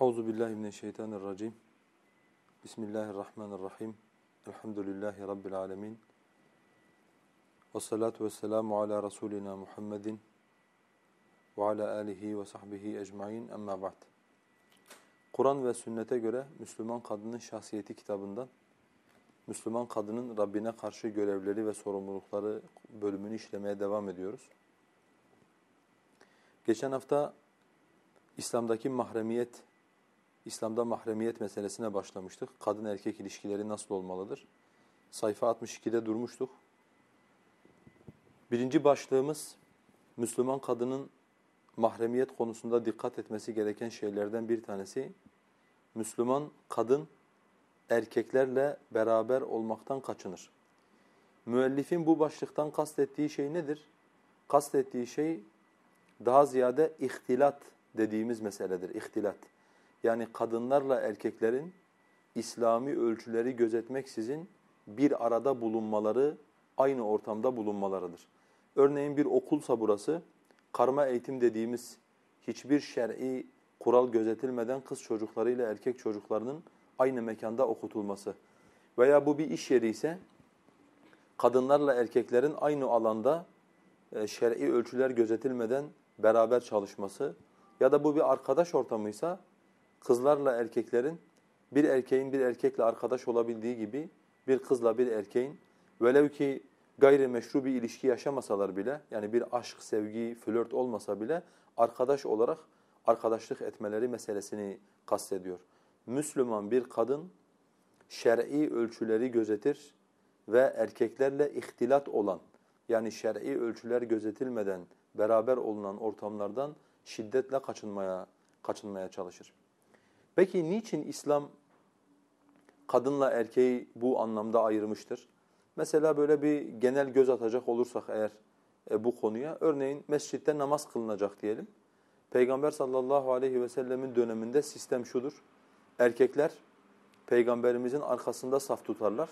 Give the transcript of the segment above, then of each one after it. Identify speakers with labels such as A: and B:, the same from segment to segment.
A: Euzu billahi mineşşeytanirracim. Bismillahirrahmanirrahim. Elhamdülillahi rabbil alamin. Ves salatu vesselamu ala rasulina Muhammedin ve ala alihi ve sahbihi ecmaîn. Amma ba'd. Kur'an ve sünnete göre Müslüman kadının şahsiyeti kitabından Müslüman kadının Rabbine karşı görevleri ve sorumlulukları bölümünü işlemeye devam ediyoruz. Geçen hafta İslam'daki mahremiyet, İslam'da mahremiyet meselesine başlamıştık. Kadın erkek ilişkileri nasıl olmalıdır? Sayfa 62'de durmuştuk. Birinci başlığımız Müslüman kadının mahremiyet konusunda dikkat etmesi gereken şeylerden bir tanesi Müslüman kadın erkeklerle beraber olmaktan kaçınır. Müellifin bu başlıktan kastettiği şey nedir? Kastettiği şey daha ziyade ihtilat dediğimiz meseledir, ihtilat. Yani kadınlarla erkeklerin İslami ölçüleri gözetmeksizin bir arada bulunmaları, aynı ortamda bulunmalarıdır. Örneğin bir okulsa burası, karma eğitim dediğimiz hiçbir şer'i kural gözetilmeden kız çocuklarıyla erkek çocuklarının aynı mekanda okutulması. Veya bu bir iş yeri ise kadınlarla erkeklerin aynı alanda e, şer'i ölçüler gözetilmeden beraber çalışması ya da bu bir arkadaş ortamıysa kızlarla erkeklerin bir erkeğin bir erkekle arkadaş olabildiği gibi bir kızla bir erkeğin velev ki gayrimeşru bir ilişki yaşamasalar bile yani bir aşk, sevgi, flört olmasa bile arkadaş olarak arkadaşlık etmeleri meselesini kastediyor. Müslüman bir kadın şer'i ölçüleri gözetir ve erkeklerle ihtilat olan yani şer'i ölçüler gözetilmeden beraber olunan ortamlardan şiddetle kaçınmaya kaçınmaya çalışır. Peki niçin İslam kadınla erkeği bu anlamda ayırmıştır? Mesela böyle bir genel göz atacak olursak eğer e, bu konuya, örneğin mescitte namaz kılınacak diyelim. Peygamber sallallahu aleyhi ve sellemin döneminde sistem şudur. Erkekler peygamberimizin arkasında saf tutarlar.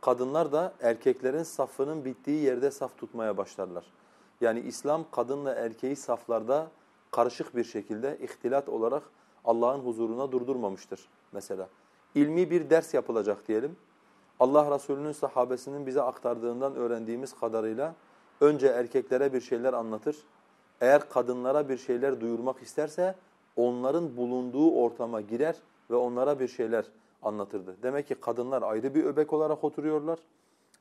A: Kadınlar da erkeklerin safının bittiği yerde saf tutmaya başlarlar. Yani İslam kadınla erkeği saflarda karışık bir şekilde ihtilat olarak Allah'ın huzuruna durdurmamıştır mesela. İlmi bir ders yapılacak diyelim. Allah Resulü'nün sahabesinin bize aktardığından öğrendiğimiz kadarıyla önce erkeklere bir şeyler anlatır. Eğer kadınlara bir şeyler duyurmak isterse onların bulunduğu ortama girer ve onlara bir şeyler anlatırdı. Demek ki kadınlar ayrı bir öbek olarak oturuyorlar.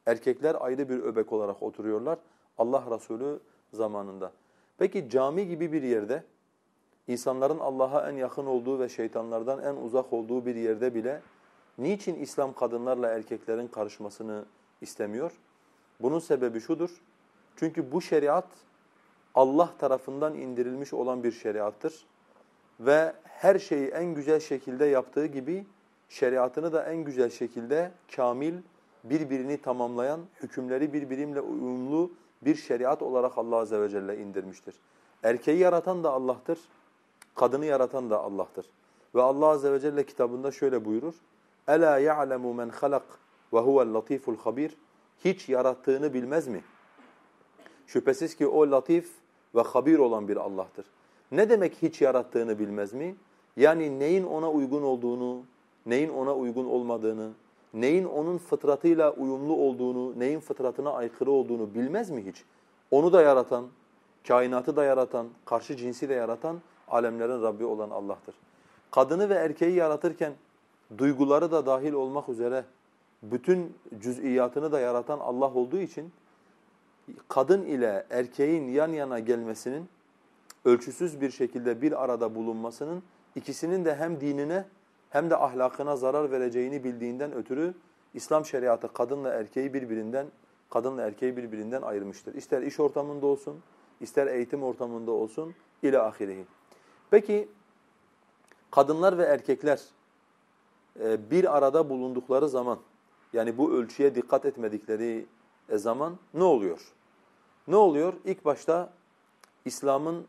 A: Erkekler ayrı bir öbek olarak oturuyorlar. Allah Resulü zamanında. Peki cami gibi bir yerde insanların Allah'a en yakın olduğu ve şeytanlardan en uzak olduğu bir yerde bile niçin İslam kadınlarla erkeklerin karışmasını istemiyor? Bunun sebebi şudur. Çünkü bu şeriat Allah tarafından indirilmiş olan bir şeriattır ve her şeyi en güzel şekilde yaptığı gibi şeriatını da en güzel şekilde kamil, birbirini tamamlayan, hükümleri birbiriyle uyumlu bir şeriat olarak Allah azze ve celle indirmiştir. Erkeği yaratan da Allah'tır, kadını yaratan da Allah'tır. Ve Allah azze ve celle kitabında şöyle buyurur. Ela ya'lemu men halak ve huvel latiful. Hiç yarattığını bilmez mi? Şüphesiz ki o latif ve habir olan bir Allah'tır. Ne demek hiç yarattığını bilmez mi? Yani neyin ona uygun olduğunu, neyin ona uygun olmadığını, neyin onun fıtratıyla uyumlu olduğunu, neyin fıtratına aykırı olduğunu bilmez mi hiç? Onu da yaratan, kainatı da yaratan, karşı cinsi de yaratan alemlerin Rabbi olan Allah'tır. Kadını ve erkeği yaratırken duyguları da dahil olmak üzere bütün cüz'iyatını da yaratan Allah olduğu için kadın ile erkeğin yan yana gelmesinin ölçüsüz bir şekilde bir arada bulunmasının ikisinin de hem dinine hem de ahlakına zarar vereceğini bildiğinden ötürü İslam şeriatı kadınla erkeği birbirinden kadınla erkeği birbirinden ayırmıştır. İster iş ortamında olsun, ister eğitim ortamında olsun ile ahirehi. Peki kadınlar ve erkekler e, bir arada bulundukları zaman yani bu ölçüye dikkat etmedikleri e, zaman ne oluyor? Ne oluyor? İlk başta İslam'ın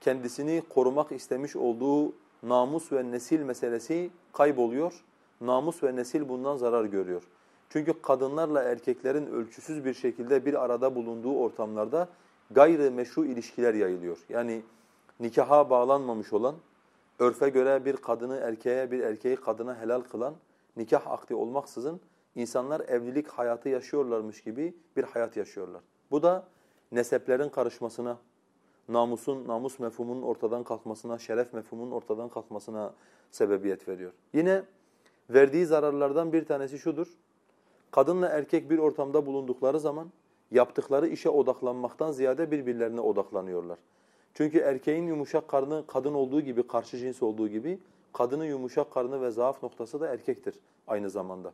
A: kendisini korumak istemiş olduğu namus ve nesil meselesi kayboluyor. Namus ve nesil bundan zarar görüyor. Çünkü kadınlarla erkeklerin ölçüsüz bir şekilde bir arada bulunduğu ortamlarda gayri meşru ilişkiler yayılıyor. Yani nikaha bağlanmamış olan, örfe göre bir kadını erkeğe, bir erkeği kadına helal kılan nikah akdi olmaksızın insanlar evlilik hayatı yaşıyorlarmış gibi bir hayat yaşıyorlar. Bu da neseplerin karışmasına, namusun, namus mefhumunun ortadan kalkmasına, şeref mefhumunun ortadan kalkmasına sebebiyet veriyor. Yine verdiği zararlardan bir tanesi şudur. Kadınla erkek bir ortamda bulundukları zaman yaptıkları işe odaklanmaktan ziyade birbirlerine odaklanıyorlar. Çünkü erkeğin yumuşak karnı kadın olduğu gibi, karşı cins olduğu gibi kadının yumuşak karnı ve zaaf noktası da erkektir aynı zamanda.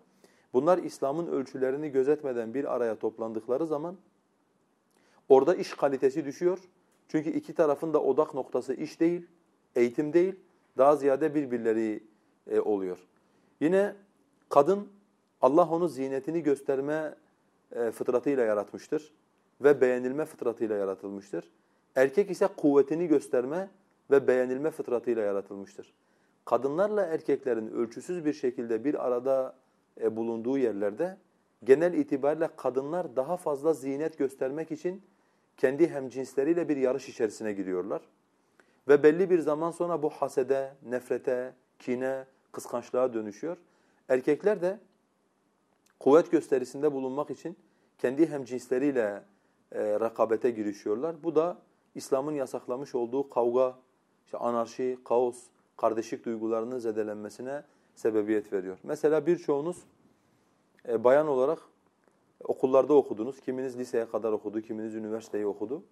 A: Bunlar İslam'ın ölçülerini gözetmeden bir araya toplandıkları zaman orada iş kalitesi düşüyor. Çünkü iki tarafın da odak noktası iş değil, eğitim değil, daha ziyade birbirleri e, oluyor. Yine kadın Allah onu zinetini gösterme e, fıtratıyla yaratmıştır ve beğenilme fıtratıyla yaratılmıştır. Erkek ise kuvvetini gösterme ve beğenilme fıtratıyla yaratılmıştır. Kadınlarla erkeklerin ölçüsüz bir şekilde bir arada e, bulunduğu yerlerde genel itibariyle kadınlar daha fazla zinet göstermek için kendi hemcinsleriyle bir yarış içerisine giriyorlar. Ve belli bir zaman sonra bu hasede, nefrete, kine, kıskançlığa dönüşüyor. Erkekler de kuvvet gösterisinde bulunmak için kendi hemcinsleriyle e, rekabete girişiyorlar. Bu da İslam'ın yasaklamış olduğu kavga, işte anarşi, kaos, kardeşlik duygularının zedelenmesine sebebiyet veriyor. Mesela birçoğunuz e, bayan olarak okullarda okudunuz. Kiminiz liseye kadar okudu, kiminiz üniversiteyi okudu.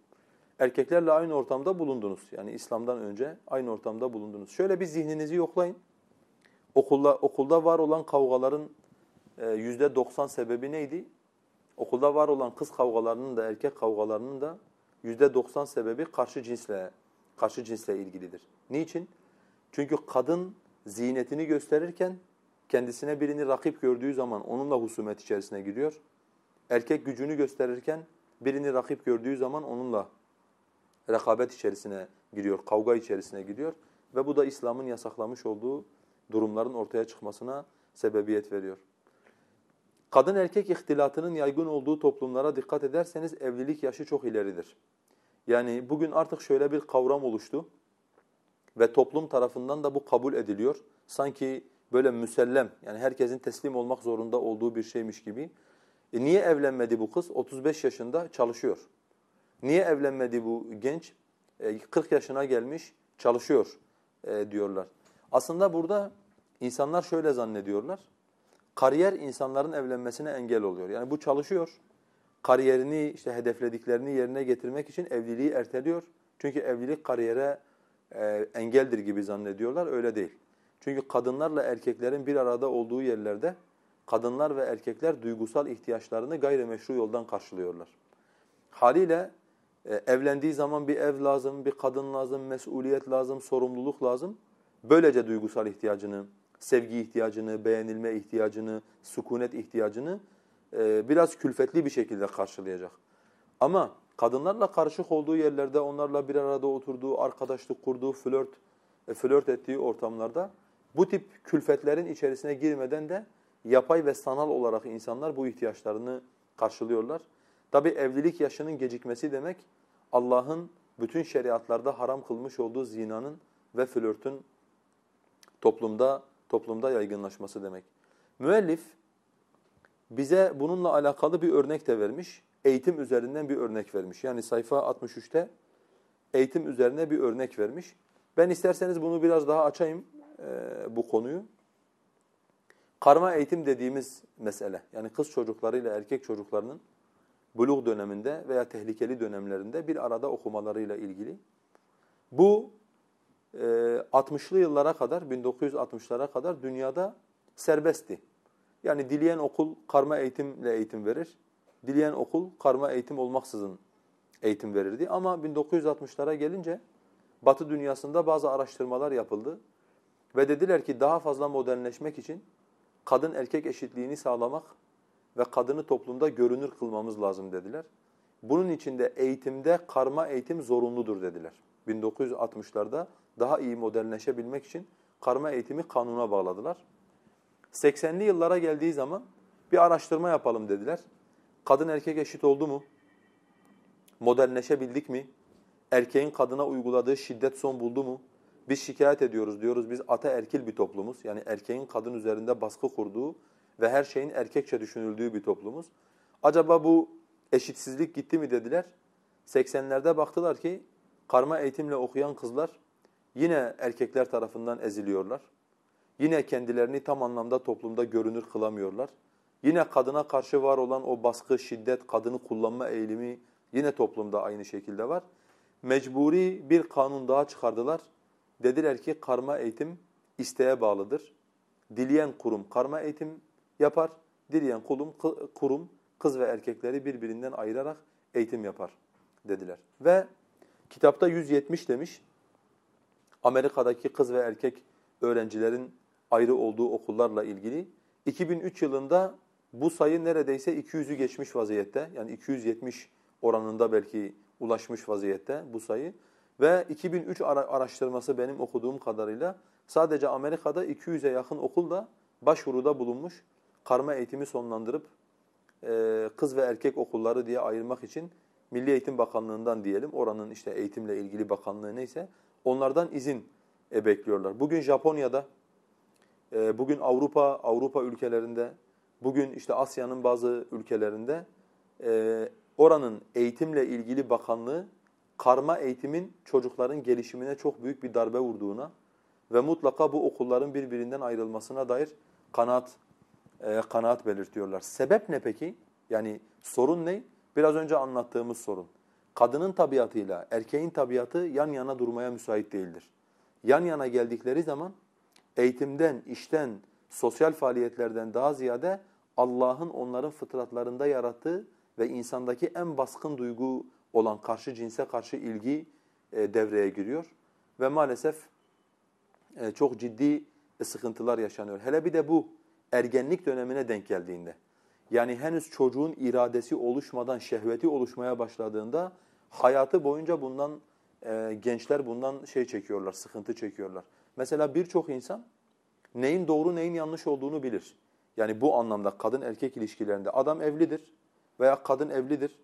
A: Erkeklerle aynı ortamda bulundunuz. Yani İslam'dan önce aynı ortamda bulundunuz. Şöyle bir zihninizi yoklayın. Okulda, okulda var olan kavgaların e, yüzde doksan sebebi neydi? Okulda var olan kız kavgalarının da erkek kavgalarının da yüzde doksan sebebi karşı cinsle karşı cinsle ilgilidir. Niçin? Çünkü kadın ziynetini gösterirken kendisine birini rakip gördüğü zaman onunla husumet içerisine giriyor. Erkek gücünü gösterirken birini rakip gördüğü zaman onunla rekabet içerisine giriyor, kavga içerisine giriyor ve bu da İslam'ın yasaklamış olduğu durumların ortaya çıkmasına sebebiyet veriyor. Kadın erkek ihtilatının yaygın olduğu toplumlara dikkat ederseniz evlilik yaşı çok ileridir. Yani bugün artık şöyle bir kavram oluştu ve toplum tarafından da bu kabul ediliyor. Sanki böyle müsellem yani herkesin teslim olmak zorunda olduğu bir şeymiş gibi. E niye evlenmedi bu kız? 35 yaşında çalışıyor. Niye evlenmedi bu genç? E 40 yaşına gelmiş çalışıyor e, diyorlar. Aslında burada insanlar şöyle zannediyorlar. Kariyer insanların evlenmesine engel oluyor. Yani bu çalışıyor. Kariyerini, işte hedeflediklerini yerine getirmek için evliliği erteliyor. Çünkü evlilik kariyere e, engeldir gibi zannediyorlar. Öyle değil. Çünkü kadınlarla erkeklerin bir arada olduğu yerlerde kadınlar ve erkekler duygusal ihtiyaçlarını gayrimeşru yoldan karşılıyorlar. Haliyle e, evlendiği zaman bir ev lazım, bir kadın lazım, mesuliyet lazım, sorumluluk lazım. Böylece duygusal ihtiyacını, sevgi ihtiyacını, beğenilme ihtiyacını, sükunet ihtiyacını e, biraz külfetli bir şekilde karşılayacak. Ama kadınlarla karışık olduğu yerlerde, onlarla bir arada oturduğu, arkadaşlık kurduğu, flört, e, flört ettiği ortamlarda bu tip külfetlerin içerisine girmeden de yapay ve sanal olarak insanlar bu ihtiyaçlarını karşılıyorlar. Tabi evlilik yaşının gecikmesi demek Allah'ın bütün şeriatlarda haram kılmış olduğu zinanın ve flörtün toplumda toplumda yaygınlaşması demek. Müellif bize bununla alakalı bir örnek de vermiş. Eğitim üzerinden bir örnek vermiş. Yani sayfa 63'te eğitim üzerine bir örnek vermiş. Ben isterseniz bunu biraz daha açayım e, bu konuyu. Karma eğitim dediğimiz mesele, yani kız çocuklarıyla erkek çocuklarının buluğ döneminde veya tehlikeli dönemlerinde bir arada okumalarıyla ilgili. Bu 60'lı yıllara kadar, 1960'lara kadar dünyada serbestti. Yani dileyen okul karma eğitimle eğitim verir. Dileyen okul karma eğitim olmaksızın eğitim verirdi. Ama 1960'lara gelince Batı dünyasında bazı araştırmalar yapıldı. Ve dediler ki daha fazla modernleşmek için kadın erkek eşitliğini sağlamak ve kadını toplumda görünür kılmamız lazım dediler. Bunun için de eğitimde karma eğitim zorunludur dediler. 1960'larda daha iyi modernleşebilmek için karma eğitimi kanuna bağladılar. 80'li yıllara geldiği zaman bir araştırma yapalım dediler. Kadın erkek eşit oldu mu? Modernleşebildik mi? Erkeğin kadına uyguladığı şiddet son buldu mu? Biz şikayet ediyoruz diyoruz biz ataerkil bir toplumuz. Yani erkeğin kadın üzerinde baskı kurduğu ve her şeyin erkekçe düşünüldüğü bir toplumuz. Acaba bu eşitsizlik gitti mi dediler. 80'lerde baktılar ki karma eğitimle okuyan kızlar yine erkekler tarafından eziliyorlar. Yine kendilerini tam anlamda toplumda görünür kılamıyorlar. Yine kadına karşı var olan o baskı, şiddet, kadını kullanma eğilimi yine toplumda aynı şekilde var. Mecburi bir kanun daha çıkardılar. Dediler ki karma eğitim isteğe bağlıdır. Dileyen kurum karma eğitim yapar, dileyen kurum, kurum kız ve erkekleri birbirinden ayırarak eğitim yapar dediler. Ve kitapta 170 demiş. Amerika'daki kız ve erkek öğrencilerin ayrı olduğu okullarla ilgili. 2003 yılında bu sayı neredeyse 200'ü geçmiş vaziyette. Yani 270 oranında belki ulaşmış vaziyette bu sayı. Ve 2003 araştırması benim okuduğum kadarıyla sadece Amerika'da 200'e yakın okul da başvuruda bulunmuş. Karma eğitimi sonlandırıp kız ve erkek okulları diye ayırmak için Milli Eğitim Bakanlığı'ndan diyelim, oranın işte eğitimle ilgili bakanlığı neyse onlardan izin e, bekliyorlar. Bugün Japonya'da, e, bugün Avrupa Avrupa ülkelerinde, bugün işte Asya'nın bazı ülkelerinde e, oranın eğitimle ilgili bakanlığı karma eğitimin çocukların gelişimine çok büyük bir darbe vurduğuna ve mutlaka bu okulların birbirinden ayrılmasına dair kanaat e, kanaat belirtiyorlar. Sebep ne peki? Yani sorun ne? Biraz önce anlattığımız sorun. Kadının tabiatıyla erkeğin tabiatı yan yana durmaya müsait değildir. Yan yana geldikleri zaman eğitimden, işten, sosyal faaliyetlerden daha ziyade Allah'ın onların fıtratlarında yarattığı ve insandaki en baskın duygu olan karşı cinse karşı ilgi e, devreye giriyor. Ve maalesef e, çok ciddi sıkıntılar yaşanıyor. Hele bir de bu ergenlik dönemine denk geldiğinde. Yani henüz çocuğun iradesi oluşmadan, şehveti oluşmaya başladığında hayatı boyunca bundan e, gençler bundan şey çekiyorlar, sıkıntı çekiyorlar. Mesela birçok insan neyin doğru neyin yanlış olduğunu bilir. Yani bu anlamda kadın erkek ilişkilerinde adam evlidir veya kadın evlidir.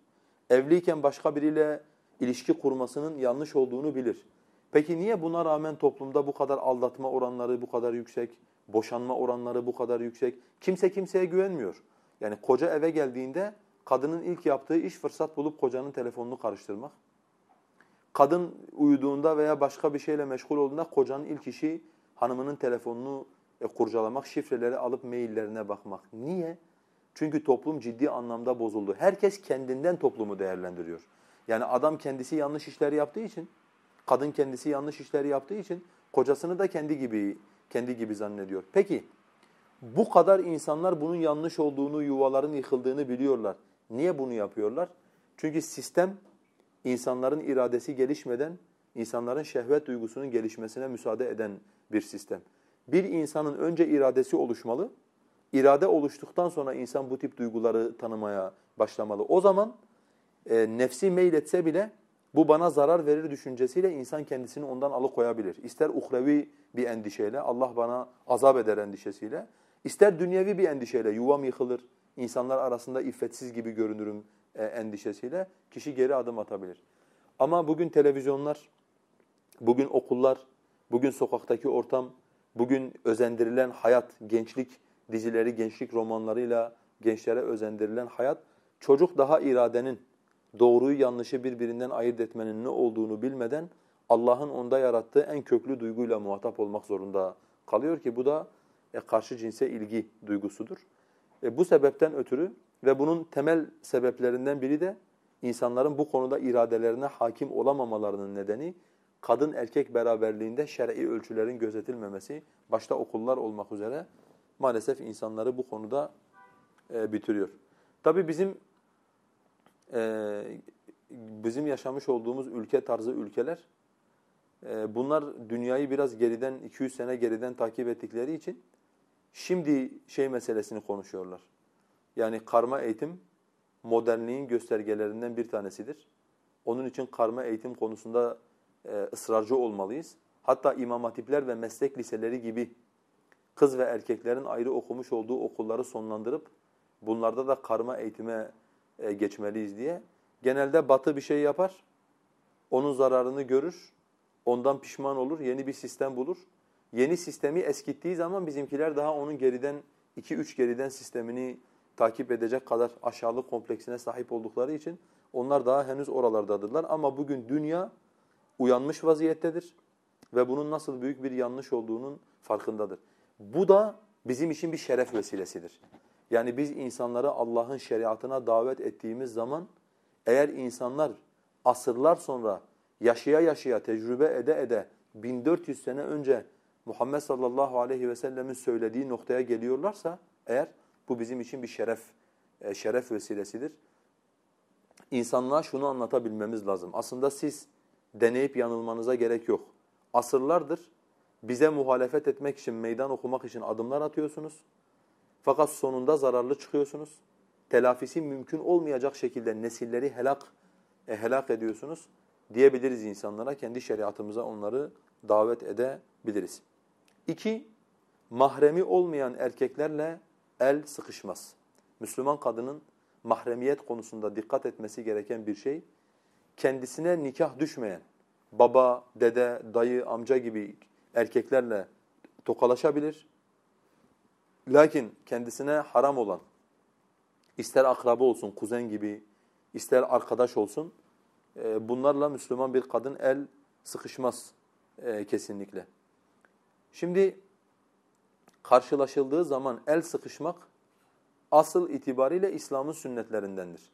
A: Evliyken başka biriyle ilişki kurmasının yanlış olduğunu bilir. Peki niye buna rağmen toplumda bu kadar aldatma oranları bu kadar yüksek, boşanma oranları bu kadar yüksek? Kimse kimseye güvenmiyor. Yani koca eve geldiğinde kadının ilk yaptığı iş fırsat bulup kocanın telefonunu karıştırmak. Kadın uyuduğunda veya başka bir şeyle meşgul olduğunda kocanın ilk işi hanımının telefonunu e, kurcalamak, şifreleri alıp maillerine bakmak. Niye? Çünkü toplum ciddi anlamda bozuldu. Herkes kendinden toplumu değerlendiriyor. Yani adam kendisi yanlış işleri yaptığı için, kadın kendisi yanlış işleri yaptığı için kocasını da kendi gibi kendi gibi zannediyor. Peki bu kadar insanlar bunun yanlış olduğunu, yuvaların yıkıldığını biliyorlar. Niye bunu yapıyorlar? Çünkü sistem insanların iradesi gelişmeden insanların şehvet duygusunun gelişmesine müsaade eden bir sistem. Bir insanın önce iradesi oluşmalı. İrade oluştuktan sonra insan bu tip duyguları tanımaya başlamalı. O zaman e, nefsi meyletse bile bu bana zarar verir düşüncesiyle insan kendisini ondan alıkoyabilir. İster uhrevi bir endişeyle, Allah bana azap eder endişesiyle, ister dünyevi bir endişeyle, yuvam yıkılır, insanlar arasında iffetsiz gibi görünürüm e, endişesiyle kişi geri adım atabilir. Ama bugün televizyonlar, bugün okullar, bugün sokaktaki ortam, bugün özendirilen hayat, gençlik dizileri, gençlik romanlarıyla gençlere özendirilen hayat, çocuk daha iradenin, doğruyu yanlışı birbirinden ayırt etmenin ne olduğunu bilmeden Allah'ın onda yarattığı en köklü duyguyla muhatap olmak zorunda kalıyor ki bu da e, karşı cinse ilgi duygusudur. E, bu sebepten ötürü ve bunun temel sebeplerinden biri de insanların bu konuda iradelerine hakim olamamalarının nedeni kadın erkek beraberliğinde şer'i ölçülerin gözetilmemesi, başta okullar olmak üzere maalesef insanları bu konuda e, bitiriyor. Tabii bizim e, bizim yaşamış olduğumuz ülke tarzı ülkeler e, bunlar dünyayı biraz geriden 200 sene geriden takip ettikleri için şimdi şey meselesini konuşuyorlar. Yani karma eğitim modernliğin göstergelerinden bir tanesidir. Onun için karma eğitim konusunda e, ısrarcı olmalıyız. Hatta imam hatipler ve meslek liseleri gibi kız ve erkeklerin ayrı okumuş olduğu okulları sonlandırıp bunlarda da karma eğitime e, geçmeliyiz diye. Genelde batı bir şey yapar, onun zararını görür, ondan pişman olur, yeni bir sistem bulur. Yeni sistemi eskittiği zaman bizimkiler daha onun geriden, iki üç geriden sistemini takip edecek kadar aşağılık kompleksine sahip oldukları için onlar daha henüz oralardadırlar. Ama bugün dünya uyanmış vaziyettedir ve bunun nasıl büyük bir yanlış olduğunun farkındadır. Bu da bizim için bir şeref vesilesidir. Yani biz insanları Allah'ın şeriatına davet ettiğimiz zaman eğer insanlar asırlar sonra yaşaya yaşaya, tecrübe ede ede 1400 sene önce Muhammed sallallahu aleyhi ve sellemin söylediği noktaya geliyorlarsa eğer bu bizim için bir şeref e, şeref vesilesidir. İnsanlığa şunu anlatabilmemiz lazım. Aslında siz deneyip yanılmanıza gerek yok. Asırlardır bize muhalefet etmek için, meydan okumak için adımlar atıyorsunuz. Fakat sonunda zararlı çıkıyorsunuz. Telafisi mümkün olmayacak şekilde nesilleri helak e, helak ediyorsunuz diyebiliriz insanlara. Kendi şeriatımıza onları davet edebiliriz. İki, mahremi olmayan erkeklerle el sıkışmaz. Müslüman kadının mahremiyet konusunda dikkat etmesi gereken bir şey, kendisine nikah düşmeyen baba, dede, dayı, amca gibi erkeklerle tokalaşabilir. Lakin kendisine haram olan, ister akraba olsun, kuzen gibi, ister arkadaş olsun, e, bunlarla Müslüman bir kadın el sıkışmaz e, kesinlikle. Şimdi karşılaşıldığı zaman el sıkışmak asıl itibariyle İslam'ın sünnetlerindendir.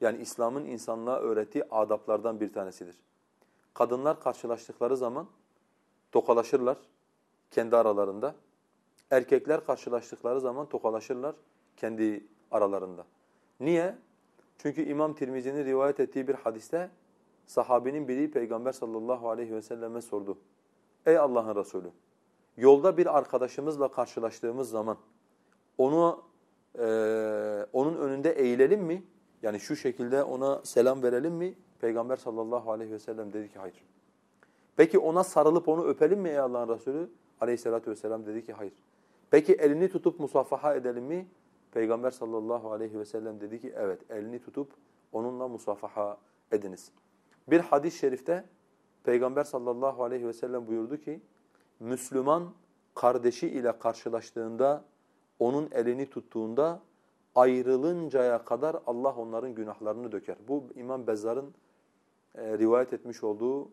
A: Yani İslam'ın insanlığa öğrettiği adaplardan bir tanesidir. Kadınlar karşılaştıkları zaman tokalaşırlar kendi aralarında. Erkekler karşılaştıkları zaman tokalaşırlar kendi aralarında. Niye? Çünkü İmam Tirmizi'nin rivayet ettiği bir hadiste sahabinin biri Peygamber sallallahu aleyhi ve selleme sordu. Ey Allah'ın Resulü, yolda bir arkadaşımızla karşılaştığımız zaman onu e, onun önünde eğilelim mi? Yani şu şekilde ona selam verelim mi? Peygamber sallallahu aleyhi ve sellem dedi ki hayır. Peki ona sarılıp onu öpelim mi ey Allah'ın Resulü? Aleyhissalatu vesselam dedi ki hayır. Peki elini tutup musafaha edelim mi? Peygamber sallallahu aleyhi ve sellem dedi ki evet elini tutup onunla musafaha ediniz. Bir hadis-i şerifte Peygamber sallallahu aleyhi ve sellem buyurdu ki Müslüman kardeşi ile karşılaştığında onun elini tuttuğunda ayrılıncaya kadar Allah onların günahlarını döker. Bu İmam Bezzar'ın e, rivayet etmiş olduğu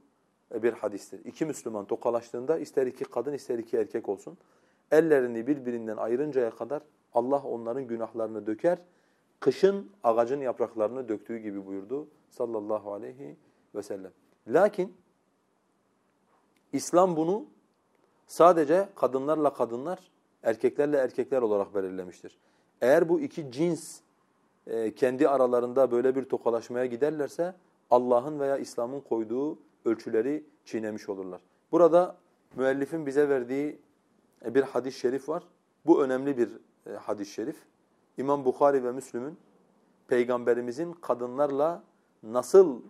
A: e, bir hadistir. İki Müslüman tokalaştığında ister iki kadın ister iki erkek olsun ellerini birbirinden ayırıncaya kadar Allah onların günahlarını döker. Kışın ağacın yapraklarını döktüğü gibi buyurdu sallallahu aleyhi ve sellem. Lakin İslam bunu sadece kadınlarla kadınlar, erkeklerle erkekler olarak belirlemiştir. Eğer bu iki cins e, kendi aralarında böyle bir tokalaşmaya giderlerse Allah'ın veya İslam'ın koyduğu ölçüleri çiğnemiş olurlar. Burada müellifin bize verdiği e, bir hadis-i şerif var. Bu önemli bir e, hadis-i şerif. İmam Bukhari ve Müslüm'ün Peygamberimizin kadınlarla nasıl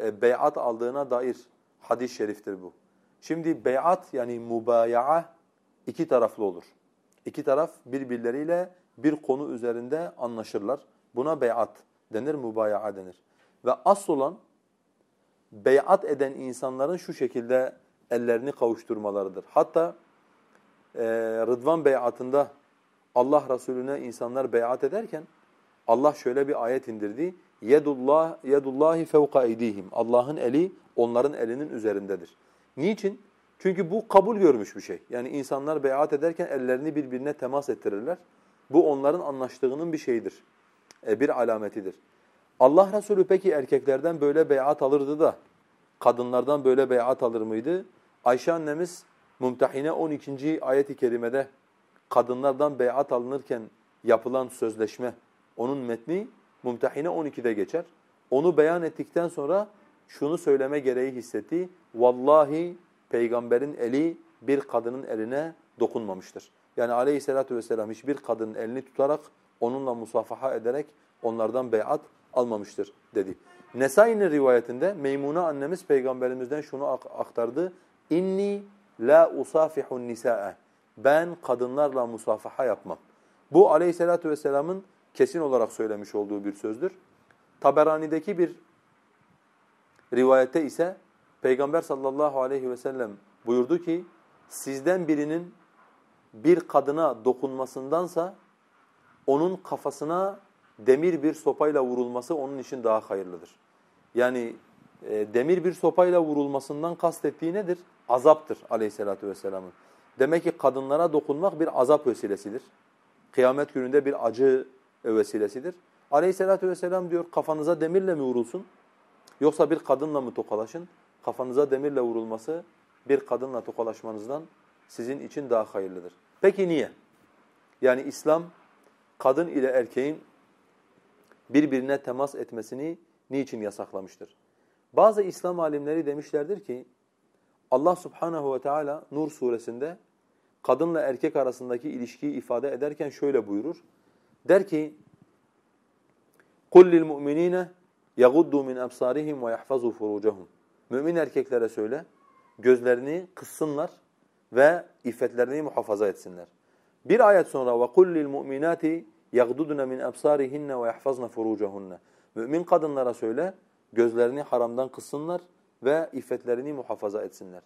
A: e, beyat aldığına dair hadis-i şeriftir bu. Şimdi beyat yani mubaya'a iki taraflı olur. İki taraf birbirleriyle bir konu üzerinde anlaşırlar. Buna beyat denir, mubaya'a denir. Ve asıl olan beyat eden insanların şu şekilde ellerini kavuşturmalarıdır. Hatta e, Rıdvan beyatında Allah Resulüne insanlar beyat ederken Allah şöyle bir ayet indirdi. Yedullah yedullahi fevka eydihim. Allah'ın eli onların elinin üzerindedir. Niçin? Çünkü bu kabul görmüş bir şey. Yani insanlar beyat ederken ellerini birbirine temas ettirirler. Bu onların anlaştığının bir şeyidir. E, bir alametidir. Allah Resulü peki erkeklerden böyle beyat alırdı da kadınlardan böyle beyat alır mıydı? Ayşe annemiz Mumtahine 12. ayet-i kerimede kadınlardan beyat alınırken yapılan sözleşme, onun metni Mumtahine 12'de geçer. Onu beyan ettikten sonra şunu söyleme gereği hissetti. Vallahi peygamberin eli bir kadının eline dokunmamıştır. Yani aleyhissalatu vesselam hiçbir kadının elini tutarak onunla musafaha ederek onlardan beyat almamıştır dedi. Nesai'nin rivayetinde Meymuna annemiz peygamberimizden şunu aktardı. İnni la usafihun nisaa. Ben kadınlarla musafaha yapmam. Bu aleyhissalatu vesselam'ın kesin olarak söylemiş olduğu bir sözdür. Taberani'deki bir rivayette ise Peygamber sallallahu aleyhi ve sellem buyurdu ki sizden birinin bir kadına dokunmasındansa onun kafasına demir bir sopayla vurulması onun için daha hayırlıdır. Yani e, demir bir sopayla vurulmasından kastettiği nedir? Azaptır aleyhissalatü vesselamın. Demek ki kadınlara dokunmak bir azap vesilesidir. Kıyamet gününde bir acı vesilesidir. Aleyhissalatü vesselam diyor kafanıza demirle mi vurulsun Yoksa bir kadınla mı tokalaşın? Kafanıza demirle vurulması bir kadınla tokalaşmanızdan sizin için daha hayırlıdır. Peki niye? Yani İslam kadın ile erkeğin birbirine temas etmesini niçin yasaklamıştır? Bazı İslam alimleri demişlerdir ki Allah Subhanahu ve Teala Nur suresinde kadınla erkek arasındaki ilişkiyi ifade ederken şöyle buyurur. Der ki: "Kul lil mu'minina يَغُدُّوا مِنْ أَبْصَارِهِمْ وَيَحْفَظُوا فُرُوجَهُمْ Mümin erkeklere söyle, gözlerini kıssınlar ve iffetlerini muhafaza etsinler. Bir ayet sonra وَقُلْ لِلْمُؤْمِنَاتِ يَغْدُدْنَ مِنْ أَبْصَارِهِنَّ وَيَحْفَظْنَ فُرُوجَهُنَّ Mümin kadınlara söyle, gözlerini haramdan kıssınlar ve iffetlerini muhafaza etsinler.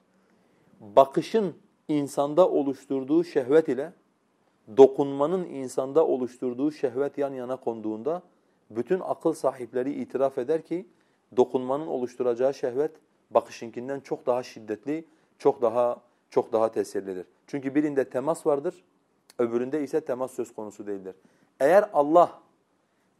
A: Bakışın insanda oluşturduğu şehvet ile dokunmanın insanda oluşturduğu şehvet yan yana konduğunda bütün akıl sahipleri itiraf eder ki dokunmanın oluşturacağı şehvet bakışınkinden çok daha şiddetli, çok daha çok daha tesirlidir. Çünkü birinde temas vardır, öbüründe ise temas söz konusu değildir. Eğer Allah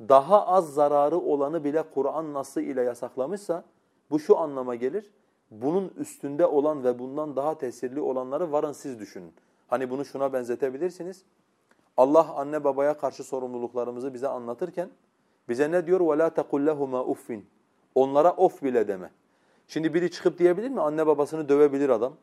A: daha az zararı olanı bile Kur'an nasıl ile yasaklamışsa bu şu anlama gelir. Bunun üstünde olan ve bundan daha tesirli olanları varın siz düşünün. Hani bunu şuna benzetebilirsiniz. Allah anne babaya karşı sorumluluklarımızı bize anlatırken bize ne diyor? وَلَا تَقُلْ لَهُمَا uffin. Onlara of bile deme. Şimdi biri çıkıp diyebilir mi? Anne babasını dövebilir adam.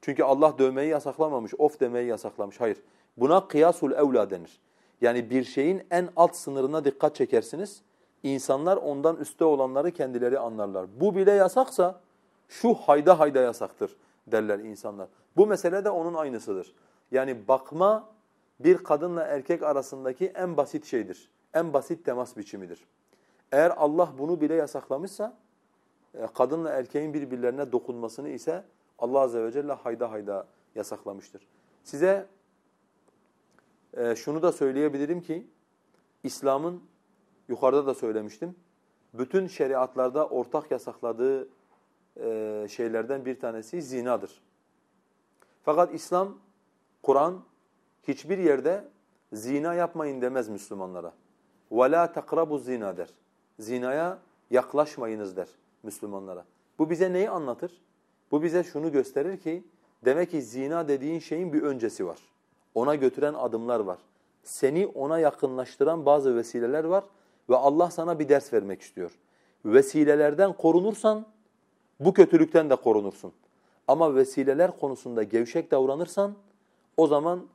A: Çünkü Allah dövmeyi yasaklamamış, of demeyi yasaklamış. Hayır. Buna kıyasul evla denir. Yani bir şeyin en alt sınırına dikkat çekersiniz. İnsanlar ondan üstte olanları kendileri anlarlar. Bu bile yasaksa şu hayda hayda yasaktır derler insanlar. Bu mesele de onun aynısıdır. Yani bakma bir kadınla erkek arasındaki en basit şeydir. En basit temas biçimidir. Eğer Allah bunu bile yasaklamışsa e, kadınla erkeğin birbirlerine dokunmasını ise Allah azze ve celle hayda hayda yasaklamıştır. Size e, şunu da söyleyebilirim ki İslam'ın yukarıda da söylemiştim. Bütün şeriatlarda ortak yasakladığı e, şeylerden bir tanesi zinadır. Fakat İslam, Kur'an hiçbir yerde zina yapmayın demez Müslümanlara. وَلَا تَقْرَبُ zina der. Zinaya yaklaşmayınız der Müslümanlara. Bu bize neyi anlatır? Bu bize şunu gösterir ki demek ki zina dediğin şeyin bir öncesi var. Ona götüren adımlar var. Seni ona yakınlaştıran bazı vesileler var ve Allah sana bir ders vermek istiyor. Vesilelerden korunursan bu kötülükten de korunursun. Ama vesileler konusunda gevşek davranırsan o zaman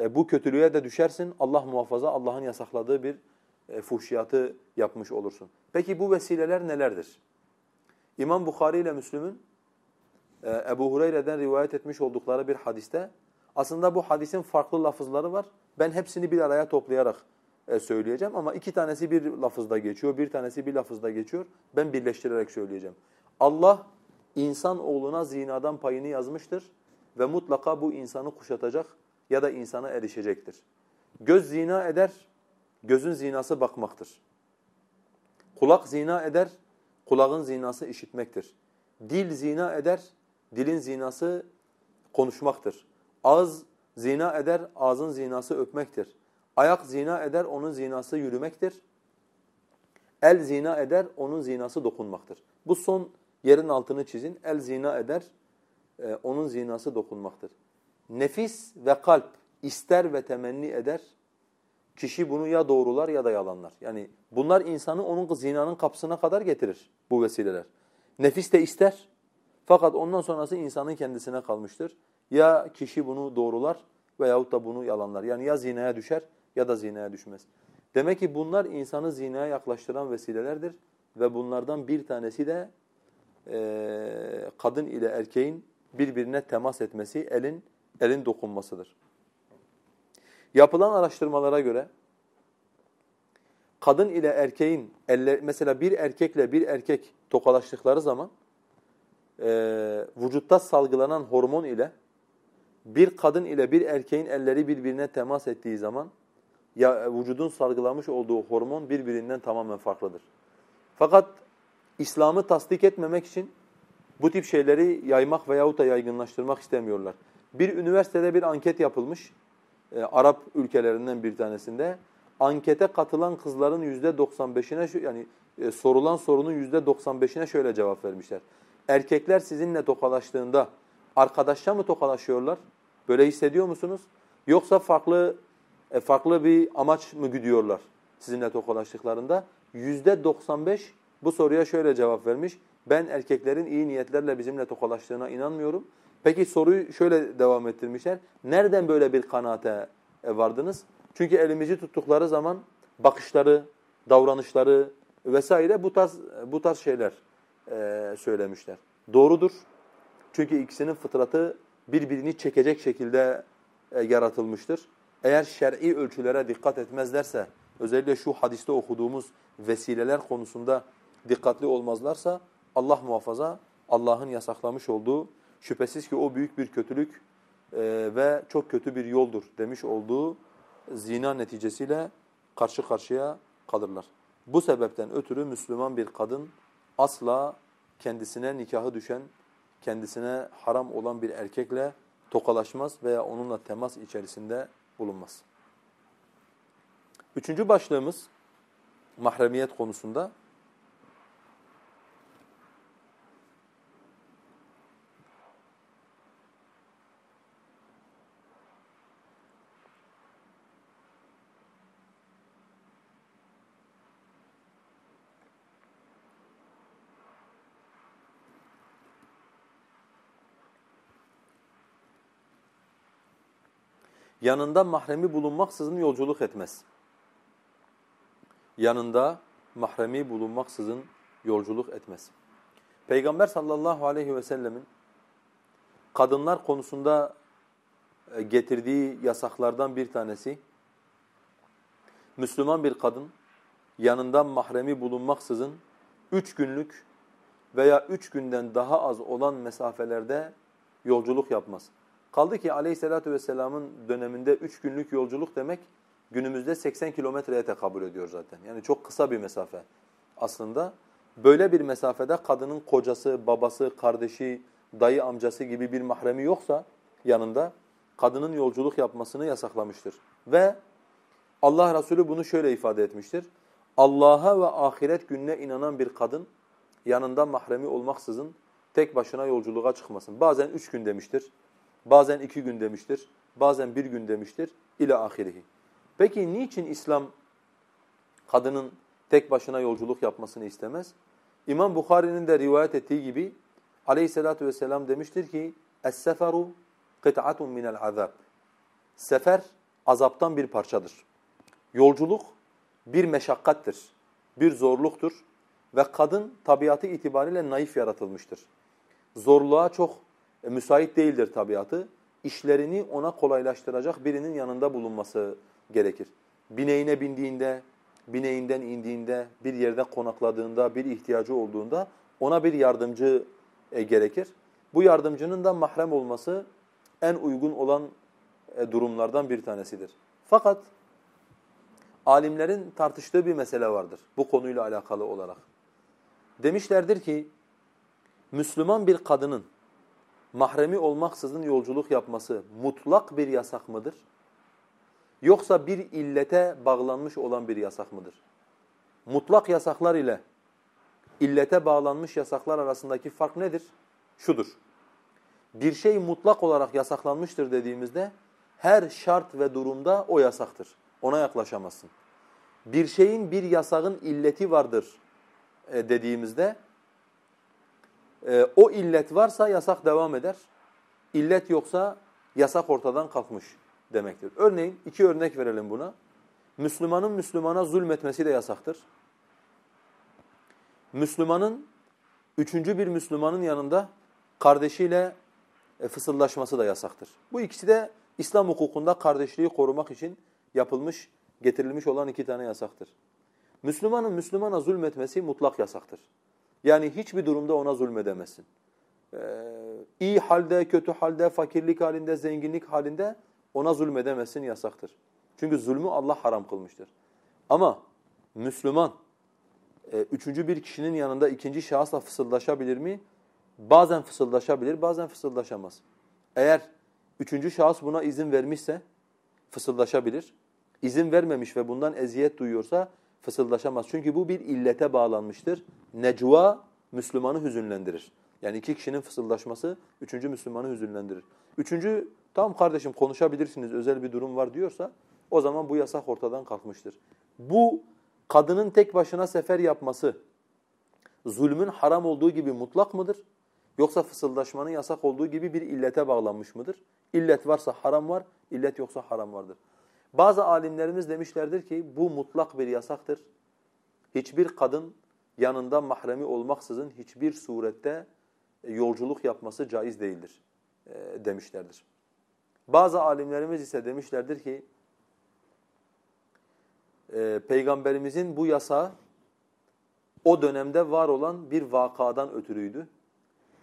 A: e, bu kötülüğe de düşersin. Allah muhafaza Allah'ın yasakladığı bir e, fuhşiyatı yapmış olursun. Peki bu vesileler nelerdir? İmam Bukhari ile Müslüm'ün e, Ebu Hureyre'den rivayet etmiş oldukları bir hadiste aslında bu hadisin farklı lafızları var. Ben hepsini bir araya toplayarak e, söyleyeceğim ama iki tanesi bir lafızda geçiyor, bir tanesi bir lafızda geçiyor. Ben birleştirerek söyleyeceğim. Allah insan oğluna zinadan payını yazmıştır ve mutlaka bu insanı kuşatacak ya da insana erişecektir. Göz zina eder, gözün zinası bakmaktır. Kulak zina eder, kulağın zinası işitmektir. Dil zina eder, dilin zinası konuşmaktır. Ağız zina eder, ağzın zinası öpmektir. Ayak zina eder, onun zinası yürümektir. El zina eder, onun zinası dokunmaktır. Bu son yerin altını çizin. El zina eder, e, onun zinası dokunmaktır. Nefis ve kalp ister ve temenni eder. Kişi bunu ya doğrular ya da yalanlar. Yani bunlar insanı onun zinanın kapısına kadar getirir bu vesileler. Nefis de ister fakat ondan sonrası insanın kendisine kalmıştır. Ya kişi bunu doğrular veyahut da bunu yalanlar. Yani ya zinaya düşer ya da zinaya düşmez. Demek ki bunlar insanı zinaya yaklaştıran vesilelerdir ve bunlardan bir tanesi de e, kadın ile erkeğin birbirine temas etmesi, elin elin dokunmasıdır. Yapılan araştırmalara göre kadın ile erkeğin elle, mesela bir erkekle bir erkek tokalaştıkları zaman e, vücutta salgılanan hormon ile bir kadın ile bir erkeğin elleri birbirine temas ettiği zaman ya vücudun salgılamış olduğu hormon birbirinden tamamen farklıdır. Fakat İslam'ı tasdik etmemek için bu tip şeyleri yaymak veyahut da yaygınlaştırmak istemiyorlar. Bir üniversitede bir anket yapılmış, e, Arap ülkelerinden bir tanesinde. Ankete katılan kızların yüzde 95'ine yani e, sorulan sorunun yüzde 95'ine şöyle cevap vermişler. Erkekler sizinle tokalaştığında arkadaşça mı tokalaşıyorlar? Böyle hissediyor musunuz? Yoksa farklı e, farklı bir amaç mı güdüyorlar sizinle tokalaştıklarında? Yüzde 95 bu soruya şöyle cevap vermiş. Ben erkeklerin iyi niyetlerle bizimle tokalaştığına inanmıyorum. Peki soruyu şöyle devam ettirmişler. Nereden böyle bir kanaate e, vardınız? Çünkü elimizi tuttukları zaman bakışları, davranışları vesaire bu tarz bu tarz şeyler e, söylemişler. Doğrudur. Çünkü ikisinin fıtratı birbirini çekecek şekilde e, yaratılmıştır. Eğer şer'i ölçülere dikkat etmezlerse, özellikle şu hadiste okuduğumuz vesileler konusunda dikkatli olmazlarsa Allah muhafaza Allah'ın yasaklamış olduğu şüphesiz ki o büyük bir kötülük e, ve çok kötü bir yoldur demiş olduğu zina neticesiyle karşı karşıya kalırlar. Bu sebepten ötürü Müslüman bir kadın asla kendisine nikahı düşen, kendisine haram olan bir erkekle tokalaşmaz veya onunla temas içerisinde bulunmaz. Üçüncü başlığımız mahremiyet konusunda yanında mahremi bulunmaksızın yolculuk etmez. Yanında mahremi bulunmaksızın yolculuk etmez. Peygamber sallallahu aleyhi ve sellemin kadınlar konusunda e, getirdiği yasaklardan bir tanesi, Müslüman bir kadın yanında mahremi bulunmaksızın üç günlük veya üç günden daha az olan mesafelerde yolculuk yapmaz. Kaldı ki aleyhissalatu vesselamın döneminde üç günlük yolculuk demek günümüzde 80 kilometreye tekabül ediyor zaten. Yani çok kısa bir mesafe aslında. Böyle bir mesafede kadının kocası, babası, kardeşi, dayı amcası gibi bir mahremi yoksa yanında kadının yolculuk yapmasını yasaklamıştır. Ve Allah Resulü bunu şöyle ifade etmiştir. Allah'a ve ahiret gününe inanan bir kadın yanında mahremi olmaksızın tek başına yolculuğa çıkmasın. Bazen üç gün demiştir. Bazen iki gün demiştir, bazen bir gün demiştir. İla ahirihi. Peki niçin İslam kadının tek başına yolculuk yapmasını istemez? İmam Bukhari'nin de rivayet ettiği gibi aleyhissalatu vesselam demiştir ki Es-seferu kıt'atun minel azab. Sefer azaptan bir parçadır. Yolculuk bir meşakkattir, bir zorluktur ve kadın tabiatı itibariyle naif yaratılmıştır. Zorluğa çok e, müsait değildir tabiatı. İşlerini ona kolaylaştıracak birinin yanında bulunması gerekir. Bineğine bindiğinde, bineğinden indiğinde, bir yerde konakladığında, bir ihtiyacı olduğunda ona bir yardımcı e, gerekir. Bu yardımcının da mahrem olması en uygun olan e, durumlardan bir tanesidir. Fakat alimlerin tartıştığı bir mesele vardır bu konuyla alakalı olarak. Demişlerdir ki Müslüman bir kadının mahremi olmaksızın yolculuk yapması mutlak bir yasak mıdır? Yoksa bir illete bağlanmış olan bir yasak mıdır? Mutlak yasaklar ile illete bağlanmış yasaklar arasındaki fark nedir? Şudur. Bir şey mutlak olarak yasaklanmıştır dediğimizde her şart ve durumda o yasaktır. Ona yaklaşamazsın. Bir şeyin bir yasağın illeti vardır e, dediğimizde e, o illet varsa yasak devam eder. İllet yoksa yasak ortadan kalkmış demektir. Örneğin iki örnek verelim buna. Müslümanın Müslümana zulmetmesi de yasaktır. Müslümanın üçüncü bir Müslümanın yanında kardeşiyle e, fısıldaşması da yasaktır. Bu ikisi de İslam hukukunda kardeşliği korumak için yapılmış, getirilmiş olan iki tane yasaktır. Müslümanın Müslümana zulmetmesi mutlak yasaktır. Yani hiçbir durumda ona zulmedemezsin. e, iyi halde, kötü halde, fakirlik halinde, zenginlik halinde ona zulmedemezsin yasaktır. Çünkü zulmü Allah haram kılmıştır. Ama Müslüman e, üçüncü bir kişinin yanında ikinci şahısla fısıldaşabilir mi? Bazen fısıldaşabilir, bazen fısıldaşamaz. Eğer üçüncü şahıs buna izin vermişse fısıldaşabilir. İzin vermemiş ve bundan eziyet duyuyorsa fısıldaşamaz. Çünkü bu bir illete bağlanmıştır. Necva Müslümanı hüzünlendirir. Yani iki kişinin fısıldaşması üçüncü Müslümanı hüzünlendirir. Üçüncü, tamam kardeşim konuşabilirsiniz özel bir durum var diyorsa o zaman bu yasak ortadan kalkmıştır. Bu kadının tek başına sefer yapması zulmün haram olduğu gibi mutlak mıdır? Yoksa fısıldaşmanın yasak olduğu gibi bir illete bağlanmış mıdır? İllet varsa haram var, illet yoksa haram vardır. Bazı alimlerimiz demişlerdir ki bu mutlak bir yasaktır. Hiçbir kadın yanında mahremi olmaksızın hiçbir surette yolculuk yapması caiz değildir e, demişlerdir. Bazı alimlerimiz ise demişlerdir ki e, Peygamberimizin bu yasağı o dönemde var olan bir vakadan ötürüydü.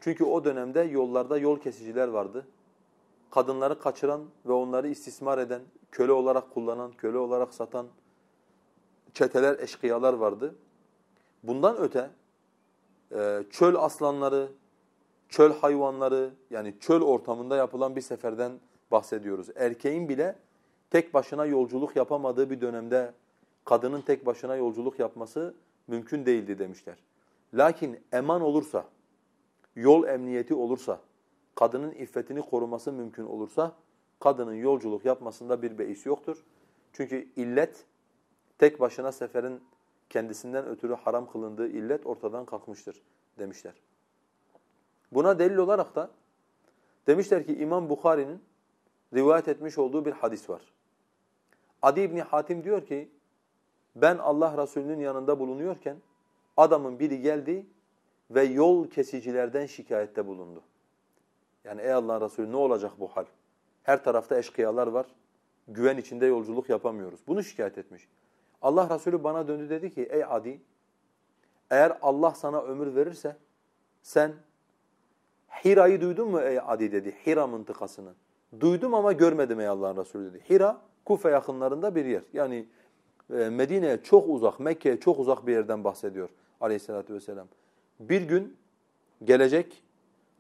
A: Çünkü o dönemde yollarda yol kesiciler vardı. Kadınları kaçıran ve onları istismar eden, köle olarak kullanan, köle olarak satan çeteler, eşkıyalar vardı. Bundan öte e, çöl aslanları, çöl hayvanları yani çöl ortamında yapılan bir seferden bahsediyoruz. Erkeğin bile tek başına yolculuk yapamadığı bir dönemde kadının tek başına yolculuk yapması mümkün değildi demişler. Lakin eman olursa, yol emniyeti olursa, kadının iffetini koruması mümkün olursa kadının yolculuk yapmasında bir beis yoktur. Çünkü illet tek başına seferin kendisinden ötürü haram kılındığı illet ortadan kalkmıştır demişler. Buna delil olarak da demişler ki İmam Bukhari'nin rivayet etmiş olduğu bir hadis var. Adi İbni Hatim diyor ki ben Allah Resulü'nün yanında bulunuyorken adamın biri geldi ve yol kesicilerden şikayette bulundu. Yani ey Allah Resulü ne olacak bu hal? Her tarafta eşkıyalar var. Güven içinde yolculuk yapamıyoruz. Bunu şikayet etmiş. Allah Resulü bana döndü dedi ki ey Adi eğer Allah sana ömür verirse sen Hira'yı duydun mu ey Adi dedi. Hira mıntıkasını. Duydum ama görmedim ey Allah'ın Resulü dedi. Hira Kufe yakınlarında bir yer. Yani e, Medine'ye çok uzak, Mekke'ye çok uzak bir yerden bahsediyor aleyhissalatü vesselam. Bir gün gelecek,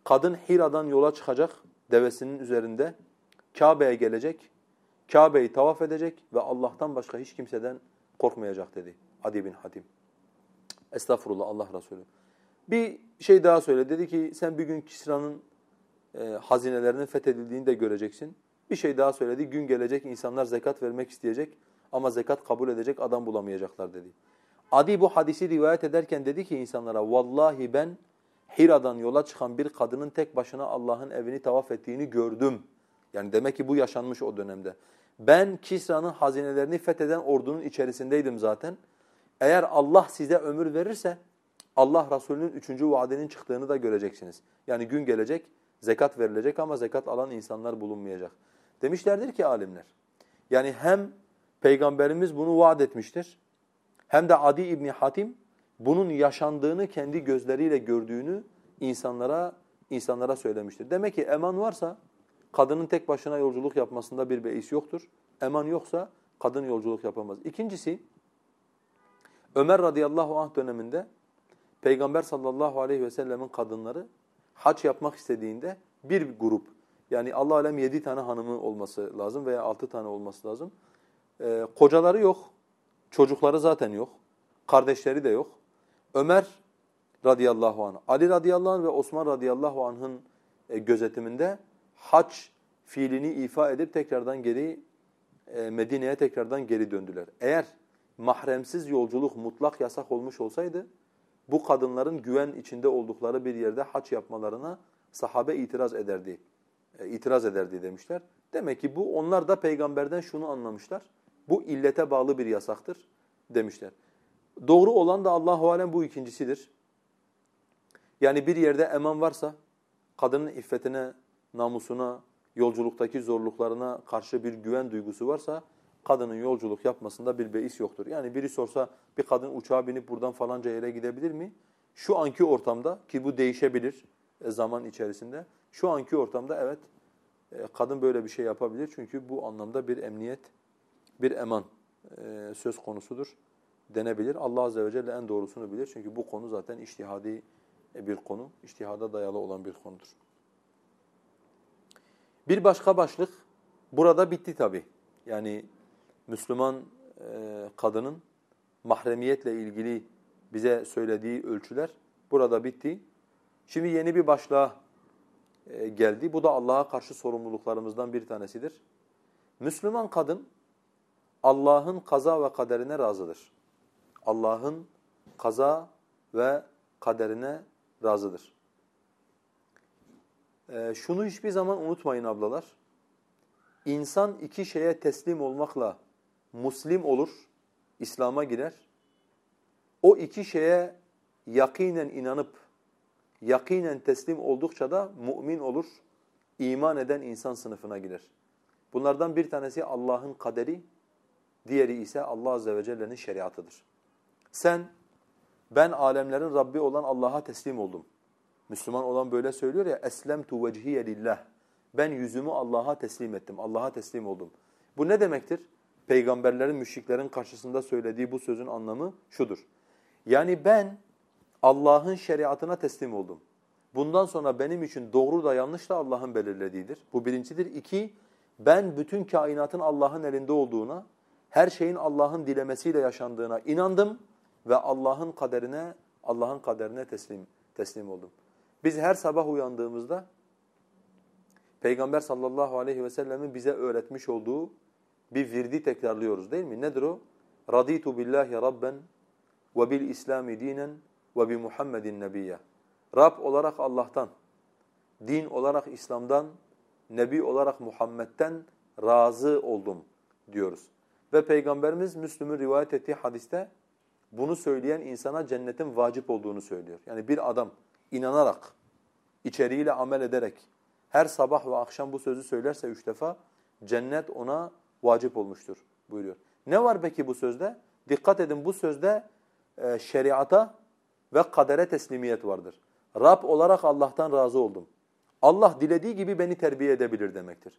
A: kadın Hira'dan yola çıkacak devesinin üzerinde. Kabe'ye gelecek, Kabe'yi tavaf edecek ve Allah'tan başka hiç kimseden korkmayacak dedi Adi bin Hatim. Estağfurullah Allah Resulü. Bir şey daha söyle. Dedi ki sen bir gün Kisra'nın e, hazinelerinin fethedildiğini de göreceksin. Bir şey daha söyledi. Gün gelecek insanlar zekat vermek isteyecek ama zekat kabul edecek adam bulamayacaklar dedi. Adi bu hadisi rivayet ederken dedi ki insanlara vallahi ben Hira'dan yola çıkan bir kadının tek başına Allah'ın evini tavaf ettiğini gördüm. Yani demek ki bu yaşanmış o dönemde. Ben Kisra'nın hazinelerini fetheden ordunun içerisindeydim zaten. Eğer Allah size ömür verirse Allah Resulü'nün üçüncü vaadenin çıktığını da göreceksiniz. Yani gün gelecek, zekat verilecek ama zekat alan insanlar bulunmayacak. Demişlerdir ki alimler. Yani hem Peygamberimiz bunu vaat etmiştir. Hem de Adi İbni Hatim bunun yaşandığını kendi gözleriyle gördüğünü insanlara insanlara söylemiştir. Demek ki eman varsa kadının tek başına yolculuk yapmasında bir beis yoktur. Eman yoksa kadın yolculuk yapamaz. İkincisi Ömer radıyallahu anh döneminde Peygamber sallallahu aleyhi ve sellemin kadınları haç yapmak istediğinde bir grup yani Allah alem yedi tane hanımı olması lazım veya altı tane olması lazım. Ee, kocaları yok, çocukları zaten yok, kardeşleri de yok. Ömer radıyallahu anh, Ali radıyallahu anh ve Osman radıyallahu anh'ın e, gözetiminde haç fiilini ifa edip tekrardan geri e, Medine'ye tekrardan geri döndüler. Eğer mahremsiz yolculuk mutlak yasak olmuş olsaydı bu kadınların güven içinde oldukları bir yerde haç yapmalarına sahabe itiraz ederdi. E, itiraz ederdi demişler. Demek ki bu onlar da peygamberden şunu anlamışlar. Bu illete bağlı bir yasaktır demişler. Doğru olan da Allahu alem bu ikincisidir. Yani bir yerde eman varsa kadının iffetine, namusuna, yolculuktaki zorluklarına karşı bir güven duygusu varsa kadının yolculuk yapmasında bir beis yoktur. Yani biri sorsa bir kadın uçağa binip buradan falanca yere gidebilir mi? Şu anki ortamda ki bu değişebilir. e, zaman içerisinde. Şu anki ortamda evet e, kadın böyle bir şey yapabilir çünkü bu anlamda bir emniyet, bir eman e, söz konusudur denebilir. Allah Azze ve Celle en doğrusunu bilir çünkü bu konu zaten iştihadi bir konu, iştihada dayalı olan bir konudur. Bir başka başlık, burada bitti tabi. Yani Müslüman kadının mahremiyetle ilgili bize söylediği ölçüler burada bitti. Şimdi yeni bir başlığa e, geldi. Bu da Allah'a karşı sorumluluklarımızdan bir tanesidir. Müslüman kadın Allah'ın kaza ve kaderine razıdır. Allah'ın kaza ve kaderine razıdır. Ee, şunu hiçbir zaman unutmayın ablalar. İnsan iki şeye teslim olmakla muslim olur, İslam'a girer. O iki şeye yakinen inanıp, yakinen teslim oldukça da mümin olur, iman eden insan sınıfına girer. Bunlardan bir tanesi Allah'ın kaderi, diğeri ise Allah Azze ve Celle'nin şeriatıdır. Sen, ben alemlerin Rabbi olan Allah'a teslim oldum. Müslüman olan böyle söylüyor ya, eslemtu vecihiye lillah. Ben yüzümü Allah'a teslim ettim, Allah'a teslim oldum. Bu ne demektir? Peygamberlerin, müşriklerin karşısında söylediği bu sözün anlamı şudur. Yani ben Allah'ın şeriatına teslim oldum. Bundan sonra benim için doğru da yanlış da Allah'ın belirlediğidir. Bu birincidir. İki, ben bütün kainatın Allah'ın elinde olduğuna, her şeyin Allah'ın dilemesiyle yaşandığına inandım ve Allah'ın kaderine, Allah'ın kaderine teslim teslim oldum. Biz her sabah uyandığımızda Peygamber sallallahu aleyhi ve sellemin bize öğretmiş olduğu bir virdi tekrarlıyoruz değil mi? Nedir o? Raditu billahi rabben ve bil islami dinen ve bi Muhammedin nebiyya. Rab olarak Allah'tan, din olarak İslam'dan, nebi olarak Muhammed'den razı oldum diyoruz. Ve Peygamberimiz Müslüm'ün rivayet ettiği hadiste bunu söyleyen insana cennetin vacip olduğunu söylüyor. Yani bir adam inanarak, içeriğiyle amel ederek her sabah ve akşam bu sözü söylerse üç defa cennet ona vacip olmuştur buyuruyor. Ne var peki bu sözde? Dikkat edin bu sözde e, şeriata ve kadere teslimiyet vardır. Rab olarak Allah'tan razı oldum. Allah dilediği gibi beni terbiye edebilir demektir.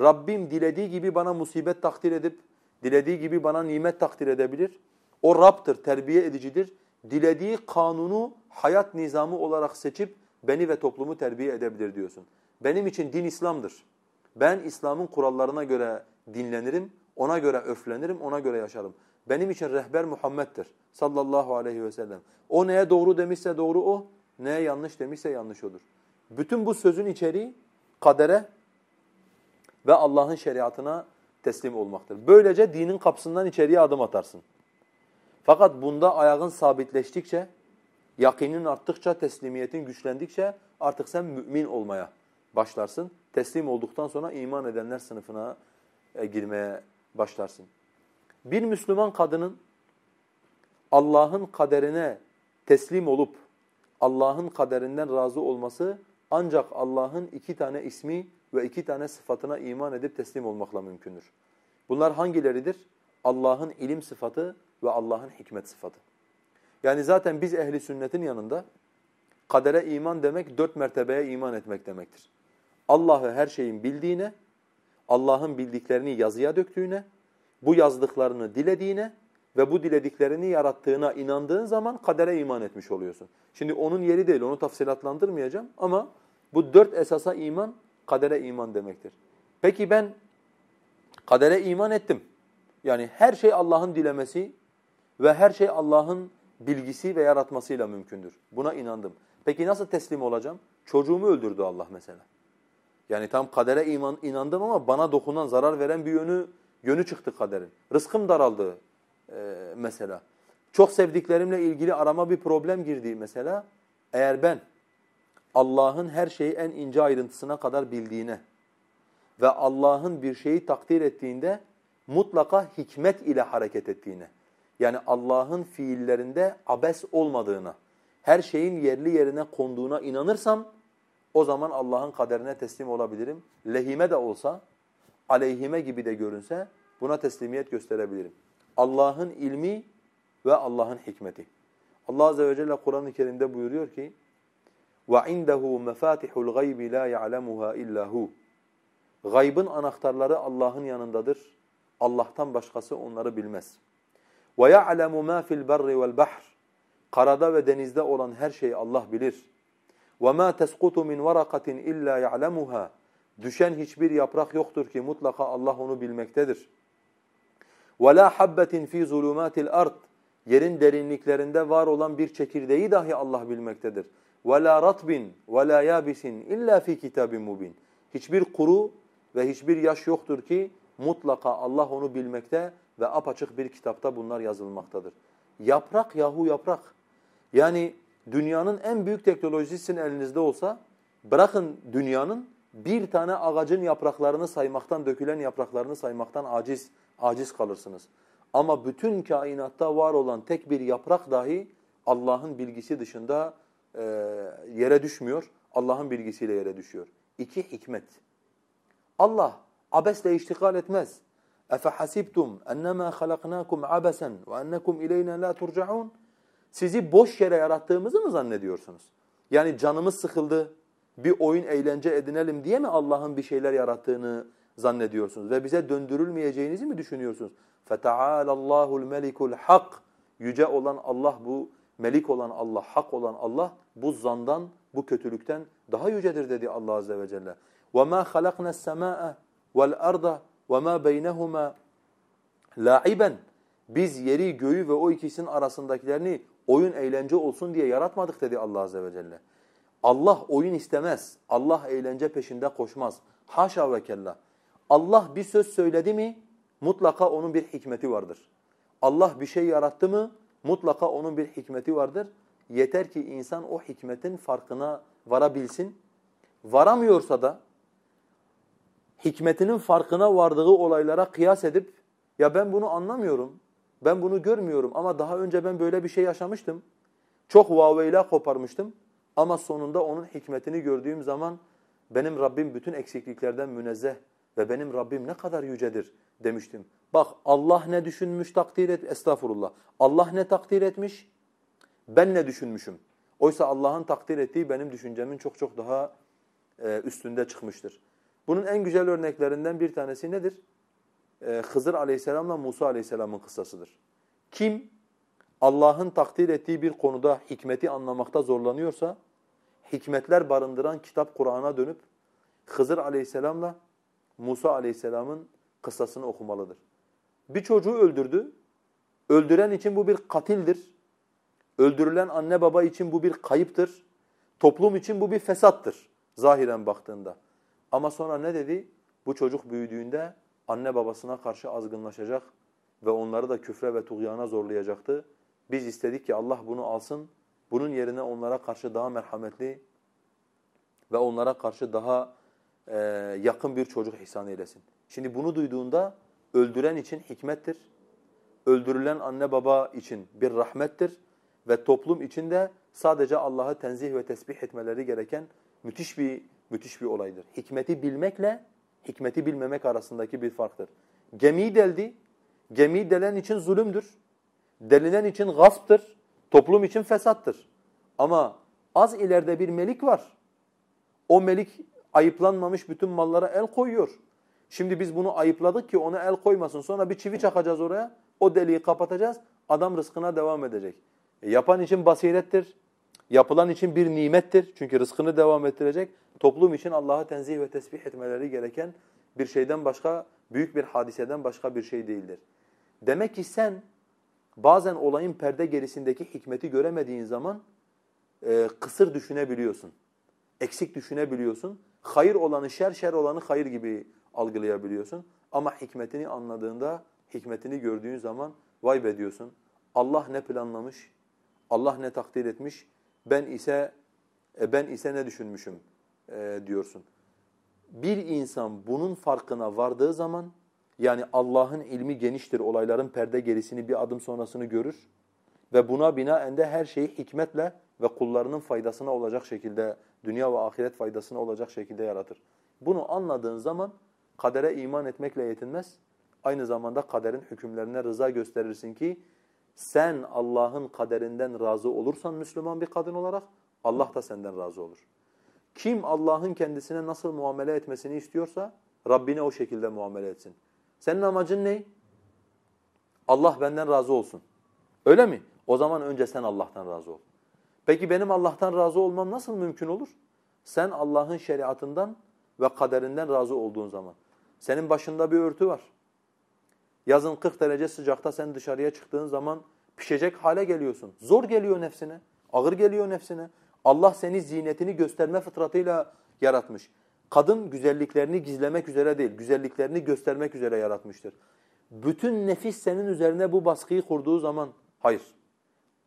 A: Rabbim dilediği gibi bana musibet takdir edip, dilediği gibi bana nimet takdir edebilir. O Rab'tır, terbiye edicidir. Dilediği kanunu hayat nizamı olarak seçip beni ve toplumu terbiye edebilir diyorsun. Benim için din İslam'dır. Ben İslam'ın kurallarına göre dinlenirim, ona göre öflenirim, ona göre yaşarım. Benim için rehber Muhammed'dir sallallahu aleyhi ve sellem. O neye doğru demişse doğru o, neye yanlış demişse yanlış odur. Bütün bu sözün içeriği kadere ve Allah'ın şeriatına teslim olmaktır. Böylece dinin kapısından içeriye adım atarsın. Fakat bunda ayağın sabitleştikçe, yakinin arttıkça, teslimiyetin güçlendikçe artık sen mümin olmaya başlarsın. Teslim olduktan sonra iman edenler sınıfına e, girmeye başlarsın. Bir Müslüman kadının Allah'ın kaderine teslim olup Allah'ın kaderinden razı olması ancak Allah'ın iki tane ismi ve iki tane sıfatına iman edip teslim olmakla mümkündür. Bunlar hangileridir? Allah'ın ilim sıfatı ve Allah'ın hikmet sıfatı. Yani zaten biz ehli sünnetin yanında kadere iman demek dört mertebeye iman etmek demektir. Allah'ı her şeyin bildiğine, Allah'ın bildiklerini yazıya döktüğüne, bu yazdıklarını dilediğine ve bu dilediklerini yarattığına inandığın zaman kadere iman etmiş oluyorsun. Şimdi onun yeri değil, onu tafsilatlandırmayacağım ama bu dört esasa iman, kadere iman demektir. Peki ben kadere iman ettim. Yani her şey Allah'ın dilemesi ve her şey Allah'ın bilgisi ve yaratmasıyla mümkündür. Buna inandım. Peki nasıl teslim olacağım? Çocuğumu öldürdü Allah mesela. Yani tam kadere iman inandım ama bana dokunan, zarar veren bir yönü yönü çıktı kaderin. Rızkım daraldı e, mesela. Çok sevdiklerimle ilgili arama bir problem girdi mesela. Eğer ben Allah'ın her şeyi en ince ayrıntısına kadar bildiğine ve Allah'ın bir şeyi takdir ettiğinde mutlaka hikmet ile hareket ettiğine, yani Allah'ın fiillerinde abes olmadığına, her şeyin yerli yerine konduğuna inanırsam o zaman Allah'ın kaderine teslim olabilirim. Lehime de olsa, aleyhime gibi de görünse buna teslimiyet gösterebilirim. Allah'ın ilmi ve Allah'ın hikmeti. Allah Azze ve Celle Kur'an-ı Kerim'de buyuruyor ki, وَعِنْدَهُ مَفَاتِحُ الْغَيْبِ لَا يَعْلَمُهَا اِلَّا هُ Gaybın anahtarları Allah'ın yanındadır. Allah'tan başkası onları bilmez. Ve ya'lemu ma fil berri. Karada ve denizde olan her şeyi Allah bilir. Ve ma tesqutu min varakatin illa ya'lemuha. Düşen hiçbir yaprak yoktur ki mutlaka Allah onu bilmektedir. Ve la habbetin fi zulumatil ard. Yerin derinliklerinde var olan bir çekirdeği dahi Allah bilmektedir. Ve la ratbin ve la yabisin illa fi. Hiçbir kuru ve hiçbir yaş yoktur ki mutlaka Allah onu bilmekte ve apaçık bir kitapta bunlar yazılmaktadır. Yaprak yahu yaprak. Yani dünyanın en büyük teknolojisinin elinizde olsa bırakın dünyanın bir tane ağacın yapraklarını saymaktan, dökülen yapraklarını saymaktan aciz aciz kalırsınız. Ama bütün kainatta var olan tek bir yaprak dahi Allah'ın bilgisi dışında e, yere düşmüyor. Allah'ın bilgisiyle yere düşüyor. İki hikmet. Allah abesle iştigal etmez. اَفَحَسِبْتُمْ اَنَّمَا خَلَقْنَاكُمْ عَبَسًا وَاَنَّكُمْ اِلَيْنَا لَا تُرْجَعُونَ Sizi boş yere yarattığımızı mı zannediyorsunuz? Yani canımız sıkıldı, bir oyun eğlence edinelim diye mi Allah'ın bir şeyler yarattığını zannediyorsunuz? Ve bize döndürülmeyeceğinizi mi düşünüyorsunuz? فَتَعَالَ اللّٰهُ الْمَلِكُ الْحَقِّ Yüce olan Allah bu, melik olan Allah, hak olan Allah bu zandan, bu kötülükten daha yücedir dedi Allah Azze ve Celle. وَمَا خَلَقْنَا السَّمَاءَ وَالْأَرْضَ وَمَا بَيْنَهُمَا لَعِبًا Biz yeri, göğü ve o ikisinin arasındakilerini oyun, eğlence olsun diye yaratmadık dedi Allah Azze ve Celle. Allah oyun istemez. Allah eğlence peşinde koşmaz. Haşa ve kella. Allah bir söz söyledi mi mutlaka onun bir hikmeti vardır. Allah bir şey yarattı mı mutlaka onun bir hikmeti vardır. Yeter ki insan o hikmetin farkına varabilsin. Varamıyorsa da hikmetinin farkına vardığı olaylara kıyas edip ya ben bunu anlamıyorum, ben bunu görmüyorum ama daha önce ben böyle bir şey yaşamıştım. Çok vaveyla koparmıştım ama sonunda onun hikmetini gördüğüm zaman benim Rabbim bütün eksikliklerden münezzeh ve benim Rabbim ne kadar yücedir demiştim. Bak Allah ne düşünmüş takdir et, estağfurullah. Allah ne takdir etmiş, ben ne düşünmüşüm. Oysa Allah'ın takdir ettiği benim düşüncemin çok çok daha e, üstünde çıkmıştır. Bunun en güzel örneklerinden bir tanesi nedir? Ee, Hızır aleyhisselamla Musa aleyhisselamın kıssasıdır. Kim Allah'ın takdir ettiği bir konuda hikmeti anlamakta zorlanıyorsa, hikmetler barındıran kitap Kur'an'a dönüp Hızır aleyhisselamla Musa aleyhisselamın kıssasını okumalıdır. Bir çocuğu öldürdü. Öldüren için bu bir katildir. Öldürülen anne baba için bu bir kayıptır. Toplum için bu bir fesattır zahiren baktığında. Ama sonra ne dedi? Bu çocuk büyüdüğünde anne babasına karşı azgınlaşacak ve onları da küfre ve tuğyana zorlayacaktı. Biz istedik ki Allah bunu alsın, bunun yerine onlara karşı daha merhametli ve onlara karşı daha e, yakın bir çocuk ihsan eylesin. Şimdi bunu duyduğunda öldüren için hikmettir, öldürülen anne baba için bir rahmettir ve toplum için de sadece Allah'ı tenzih ve tesbih etmeleri gereken müthiş bir müthiş bir olaydır. Hikmeti bilmekle hikmeti bilmemek arasındaki bir farktır. Gemiyi deldi, gemiyi delen için zulümdür. Delilen için gasptır, toplum için fesattır. Ama az ileride bir melik var. O melik ayıplanmamış bütün mallara el koyuyor. Şimdi biz bunu ayıpladık ki ona el koymasın. Sonra bir çivi çakacağız oraya, o deliği kapatacağız, adam rızkına devam edecek. E yapan için basirettir, yapılan için bir nimettir. Çünkü rızkını devam ettirecek toplum için Allah'a tenzih ve tesbih etmeleri gereken bir şeyden başka, büyük bir hadiseden başka bir şey değildir. Demek ki sen bazen olayın perde gerisindeki hikmeti göremediğin zaman e, kısır düşünebiliyorsun. Eksik düşünebiliyorsun. Hayır olanı şer, şer olanı hayır gibi algılayabiliyorsun. Ama hikmetini anladığında, hikmetini gördüğün zaman vay be diyorsun. Allah ne planlamış, Allah ne takdir etmiş, ben ise e, ben ise ne düşünmüşüm e, diyorsun. Bir insan bunun farkına vardığı zaman yani Allah'ın ilmi geniştir, olayların perde gerisini bir adım sonrasını görür ve buna binaen de her şeyi hikmetle ve kullarının faydasına olacak şekilde, dünya ve ahiret faydasına olacak şekilde yaratır. Bunu anladığın zaman kadere iman etmekle yetinmez. Aynı zamanda kaderin hükümlerine rıza gösterirsin ki sen Allah'ın kaderinden razı olursan Müslüman bir kadın olarak Allah da senden razı olur. Kim Allah'ın kendisine nasıl muamele etmesini istiyorsa Rabbine o şekilde muamele etsin. Senin amacın ne? Allah benden razı olsun. Öyle mi? O zaman önce sen Allah'tan razı ol. Peki benim Allah'tan razı olmam nasıl mümkün olur? Sen Allah'ın şeriatından ve kaderinden razı olduğun zaman. Senin başında bir örtü var. Yazın 40 derece sıcakta sen dışarıya çıktığın zaman pişecek hale geliyorsun. Zor geliyor nefsine, ağır geliyor nefsine. Allah seni zinetini gösterme fıtratıyla yaratmış. Kadın güzelliklerini gizlemek üzere değil, güzelliklerini göstermek üzere yaratmıştır. Bütün nefis senin üzerine bu baskıyı kurduğu zaman, hayır.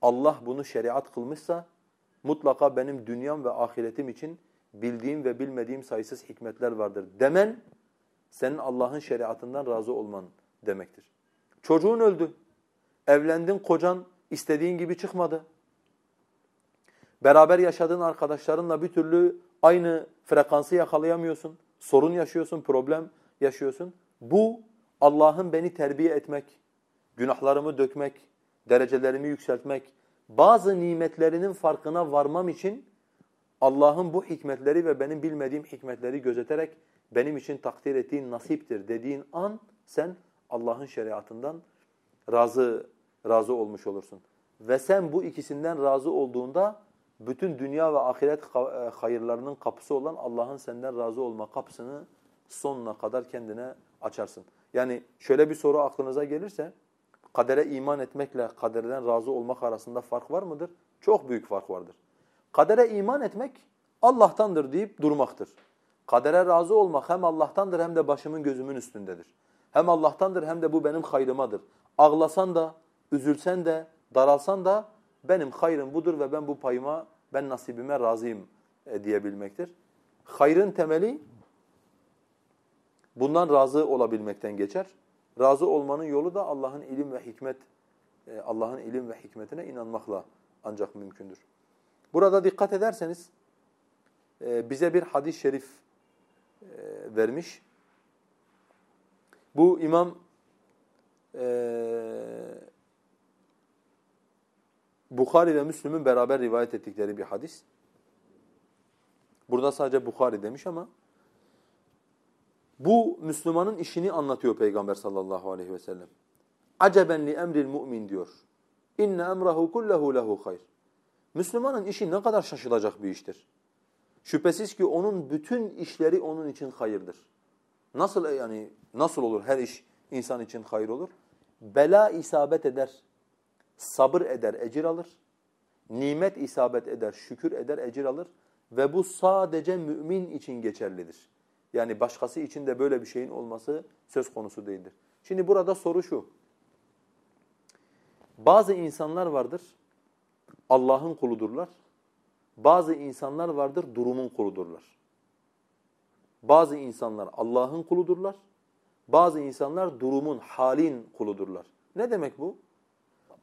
A: Allah bunu şeriat kılmışsa, mutlaka benim dünyam ve ahiretim için bildiğim ve bilmediğim sayısız hikmetler vardır demen, senin Allah'ın şeriatından razı olman demektir. Çocuğun öldü, evlendin, kocan istediğin gibi çıkmadı. Beraber yaşadığın arkadaşlarınla bir türlü aynı frekansı yakalayamıyorsun. Sorun yaşıyorsun, problem yaşıyorsun. Bu Allah'ın beni terbiye etmek, günahlarımı dökmek, derecelerimi yükseltmek, bazı nimetlerinin farkına varmam için Allah'ın bu hikmetleri ve benim bilmediğim hikmetleri gözeterek benim için takdir ettiğin nasiptir dediğin an sen Allah'ın şeriatından razı razı olmuş olursun. Ve sen bu ikisinden razı olduğunda bütün dünya ve ahiret e, hayırlarının kapısı olan Allah'ın senden razı olma kapısını sonuna kadar kendine açarsın. Yani şöyle bir soru aklınıza gelirse, kadere iman etmekle kaderden razı olmak arasında fark var mıdır? Çok büyük fark vardır. Kadere iman etmek Allah'tandır deyip durmaktır. Kadere razı olmak hem Allah'tandır hem de başımın gözümün üstündedir. Hem Allah'tandır hem de bu benim hayrımadır. Ağlasan da, üzülsen de, daralsan da benim hayrım budur ve ben bu payıma, ben nasibime razıyım e, diyebilmektir. Hayrın temeli bundan razı olabilmekten geçer. Razı olmanın yolu da Allah'ın ilim ve hikmet, e, Allah'ın ilim ve hikmetine inanmakla ancak mümkündür. Burada dikkat ederseniz e, bize bir hadis-i şerif vermiş. Bu İmam Bukhari ve Müslüm'ün beraber rivayet ettikleri bir hadis. Burada sadece Bukhari demiş ama bu Müslümanın işini anlatıyor Peygamber sallallahu aleyhi ve sellem. Aceben li emril mu'min diyor. İnne emrahu kullehu lehu hayr. Müslümanın işi ne kadar şaşılacak bir iştir. Şüphesiz ki onun bütün işleri onun için hayırdır. Nasıl yani nasıl olur her iş insan için hayır olur? Bela isabet eder, sabır eder, ecir alır. Nimet isabet eder, şükür eder, ecir alır. Ve bu sadece mümin için geçerlidir. Yani başkası için de böyle bir şeyin olması söz konusu değildir. Şimdi burada soru şu. Bazı insanlar vardır, Allah'ın kuludurlar. Bazı insanlar vardır, durumun kuludurlar. Bazı insanlar Allah'ın kuludurlar. Bazı insanlar durumun, halin kuludurlar. Ne demek bu?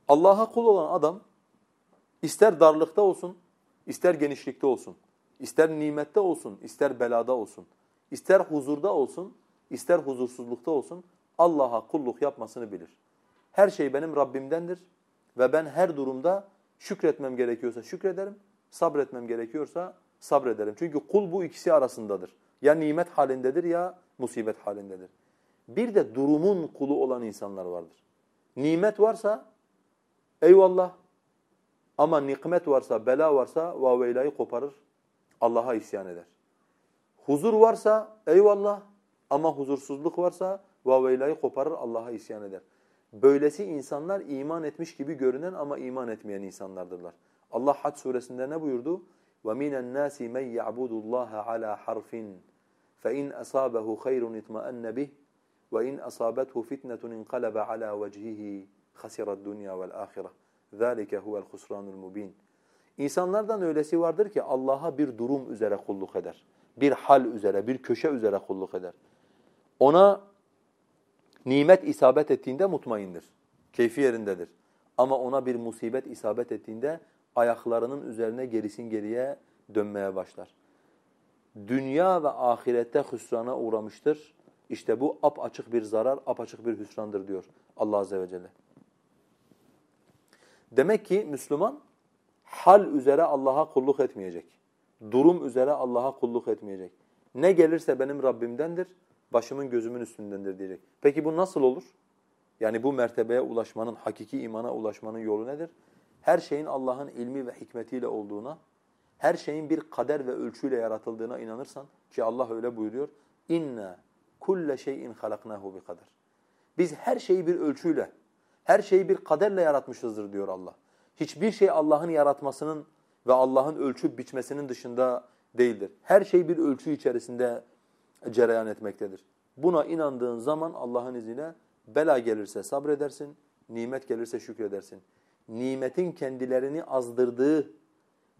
A: Allah'a kul olan adam ister darlıkta olsun, ister genişlikte olsun, ister nimette olsun, ister belada olsun, ister huzurda olsun, ister huzursuzlukta olsun Allah'a kulluk yapmasını bilir. Her şey benim Rabbimdendir ve ben her durumda şükretmem gerekiyorsa şükrederim, sabretmem gerekiyorsa sabrederim. Çünkü kul bu ikisi arasındadır. Ya nimet halindedir ya musibet halindedir. Bir de durumun kulu olan insanlar vardır. Nimet varsa eyvallah ama nikmet varsa, bela varsa vaveylayı koparır, Allah'a isyan eder. Huzur varsa eyvallah ama huzursuzluk varsa vaveylayı koparır, Allah'a isyan eder. Böylesi insanlar iman etmiş gibi görünen ama iman etmeyen insanlardırlar. Allah Hac suresinde ne buyurdu? وَمِنَ النَّاسِ مَنْ يَعْبُدُ اللّٰهَ عَلَى حَرْفٍ فَاِنْ أَصَابَهُ خَيْرٌ اِطْمَأَنَّ بِهِ وَاِنْ أَصَابَتْهُ فِتْنَةٌ انْقَلَبَ عَلَى وَجْهِهِ خَسِرَ الدُّنْيَا وَالْآخِرَةِ ذَٰلِكَ هُوَ الْخُسْرَانُ الْمُب۪ينَ İnsanlardan öylesi vardır ki Allah'a bir durum üzere kulluk eder. Bir hal üzere, bir köşe üzere kulluk eder. Ona nimet isabet ettiğinde mutmaindir. Keyfi yerindedir. Ama ona bir musibet isabet ettiğinde ayaklarının üzerine gerisin geriye dönmeye başlar. Dünya ve ahirette hüsrana uğramıştır. İşte bu apaçık bir zarar, apaçık bir hüsrandır diyor Allah Azze ve Celle. Demek ki Müslüman hal üzere Allah'a kulluk etmeyecek. Durum üzere Allah'a kulluk etmeyecek. Ne gelirse benim Rabbimdendir, başımın gözümün üstündendir diyecek. Peki bu nasıl olur? Yani bu mertebeye ulaşmanın, hakiki imana ulaşmanın yolu nedir? Her şeyin Allah'ın ilmi ve hikmetiyle olduğuna, her şeyin bir kader ve ölçüyle yaratıldığına inanırsan ki Allah öyle buyuruyor. İnna kulle şeyin halaknahu bi kader. Biz her şeyi bir ölçüyle, her şeyi bir kaderle yaratmışızdır diyor Allah. Hiçbir şey Allah'ın yaratmasının ve Allah'ın ölçüp biçmesinin dışında değildir. Her şey bir ölçü içerisinde cereyan etmektedir. Buna inandığın zaman Allah'ın izniyle bela gelirse sabredersin, nimet gelirse şükredersin. Nimetin kendilerini azdırdığı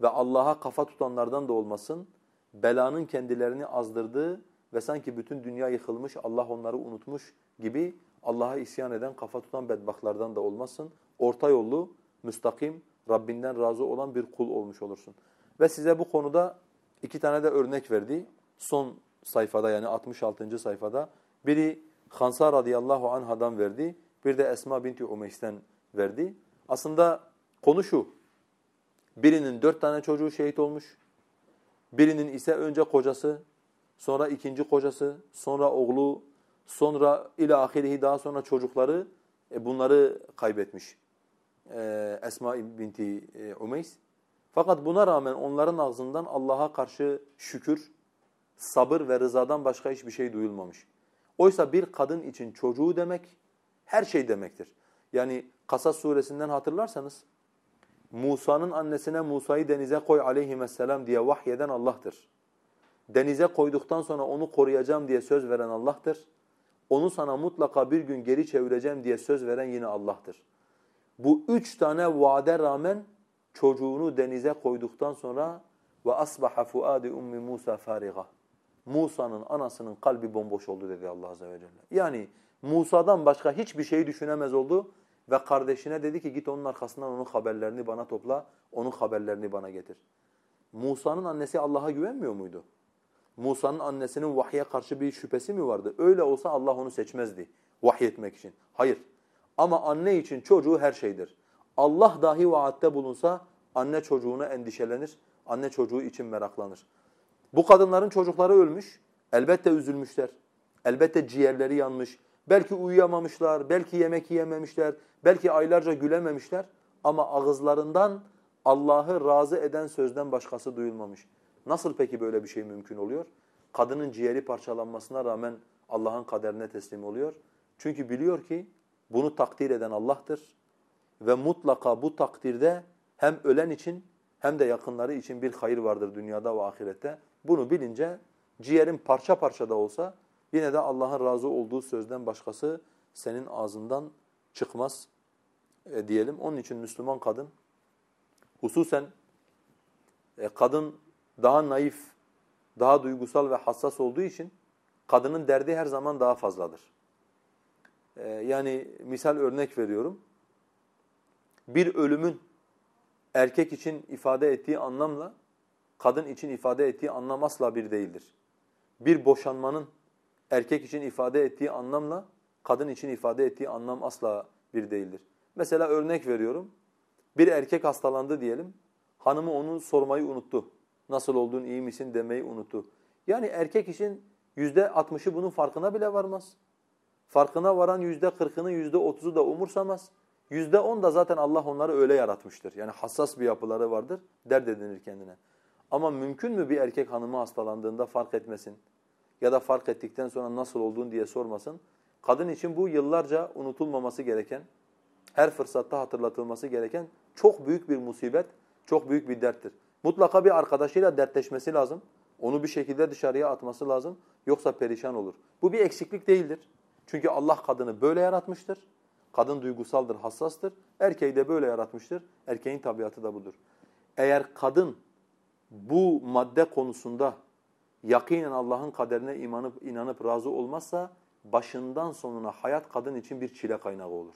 A: ve Allah'a kafa tutanlardan da olmasın, belanın kendilerini azdırdığı ve sanki bütün dünya yıkılmış, Allah onları unutmuş gibi Allah'a isyan eden, kafa tutan bedbahtlardan da olmasın. Orta yollu, müstakim, Rabbinden razı olan bir kul olmuş olursun. Ve size bu konuda iki tane de örnek verdi. Son sayfada yani 66. sayfada. Biri Hansa radıyallahu anhadan verdi. Bir de Esma binti Umeys'ten verdi. Aslında konu şu. Birinin dört tane çocuğu şehit olmuş. Birinin ise önce kocası, sonra ikinci kocası, sonra oğlu, sonra ila ahirihi daha sonra çocukları e, bunları kaybetmiş. E, Esma binti e, Umeys. Fakat buna rağmen onların ağzından Allah'a karşı şükür, sabır ve rızadan başka hiçbir şey duyulmamış. Oysa bir kadın için çocuğu demek her şey demektir. Yani Kasas suresinden hatırlarsanız Musa'nın annesine Musa'yı denize koy aleyhisselam diye vahyeden Allah'tır. Denize koyduktan sonra onu koruyacağım diye söz veren Allah'tır. Onu sana mutlaka bir gün geri çevireceğim diye söz veren yine Allah'tır. Bu üç tane vaade rağmen çocuğunu denize koyduktan sonra ve asbaha fuadi ummi Musa fariga. Musa'nın anasının kalbi bomboş oldu dedi Allah azze ve celle. Yani Musa'dan başka hiçbir şey düşünemez oldu ve kardeşine dedi ki git onun arkasından onun haberlerini bana topla, onun haberlerini bana getir. Musa'nın annesi Allah'a güvenmiyor muydu? Musa'nın annesinin vahye karşı bir şüphesi mi vardı? Öyle olsa Allah onu seçmezdi vahyetmek için. Hayır. Ama anne için çocuğu her şeydir. Allah dahi vaatte bulunsa anne çocuğuna endişelenir, anne çocuğu için meraklanır. Bu kadınların çocukları ölmüş, elbette üzülmüşler. Elbette ciğerleri yanmış. Belki uyuyamamışlar, belki yemek yiyememişler, belki aylarca gülememişler. Ama ağızlarından Allah'ı razı eden sözden başkası duyulmamış. Nasıl peki böyle bir şey mümkün oluyor? Kadının ciğeri parçalanmasına rağmen Allah'ın kaderine teslim oluyor. Çünkü biliyor ki bunu takdir eden Allah'tır. Ve mutlaka bu takdirde hem ölen için hem de yakınları için bir hayır vardır dünyada ve ahirette. Bunu bilince ciğerin parça parça da olsa yine de Allah'ın razı olduğu sözden başkası senin ağzından çıkmaz e, diyelim. Onun için Müslüman kadın hususen e, kadın daha naif, daha duygusal ve hassas olduğu için kadının derdi her zaman daha fazladır. E, yani misal örnek veriyorum. Bir ölümün erkek için ifade ettiği anlamla kadın için ifade ettiği anlam asla bir değildir. Bir boşanmanın erkek için ifade ettiği anlamla kadın için ifade ettiği anlam asla bir değildir. Mesela örnek veriyorum. Bir erkek hastalandı diyelim. Hanımı onu sormayı unuttu. Nasıl oldun, iyi misin demeyi unuttu. Yani erkek için yüzde altmışı bunun farkına bile varmaz. Farkına varan yüzde kırkını, yüzde otuzu da umursamaz. Yüzde on da zaten Allah onları öyle yaratmıştır. Yani hassas bir yapıları vardır, dert edinir kendine. Ama mümkün mü bir erkek hanımı hastalandığında fark etmesin? Ya da fark ettikten sonra nasıl olduğunu diye sormasın? Kadın için bu yıllarca unutulmaması gereken, her fırsatta hatırlatılması gereken çok büyük bir musibet, çok büyük bir derttir. Mutlaka bir arkadaşıyla dertleşmesi lazım. Onu bir şekilde dışarıya atması lazım. Yoksa perişan olur. Bu bir eksiklik değildir. Çünkü Allah kadını böyle yaratmıştır. Kadın duygusaldır, hassastır. Erkeği de böyle yaratmıştır. Erkeğin tabiatı da budur. Eğer kadın bu madde konusunda yakinen Allah'ın kaderine inanıp, inanıp razı olmazsa başından sonuna hayat kadın için bir çile kaynağı olur.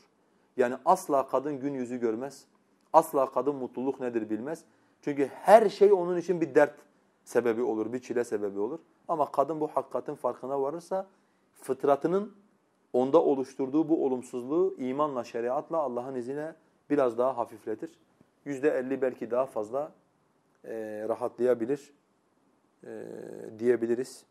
A: Yani asla kadın gün yüzü görmez. Asla kadın mutluluk nedir bilmez. Çünkü her şey onun için bir dert sebebi olur, bir çile sebebi olur. Ama kadın bu hakikatin farkına varırsa fıtratının onda oluşturduğu bu olumsuzluğu imanla, şeriatla Allah'ın izniyle biraz daha hafifletir. yüzde elli belki daha fazla e, rahatlayabilir diyebiliriz.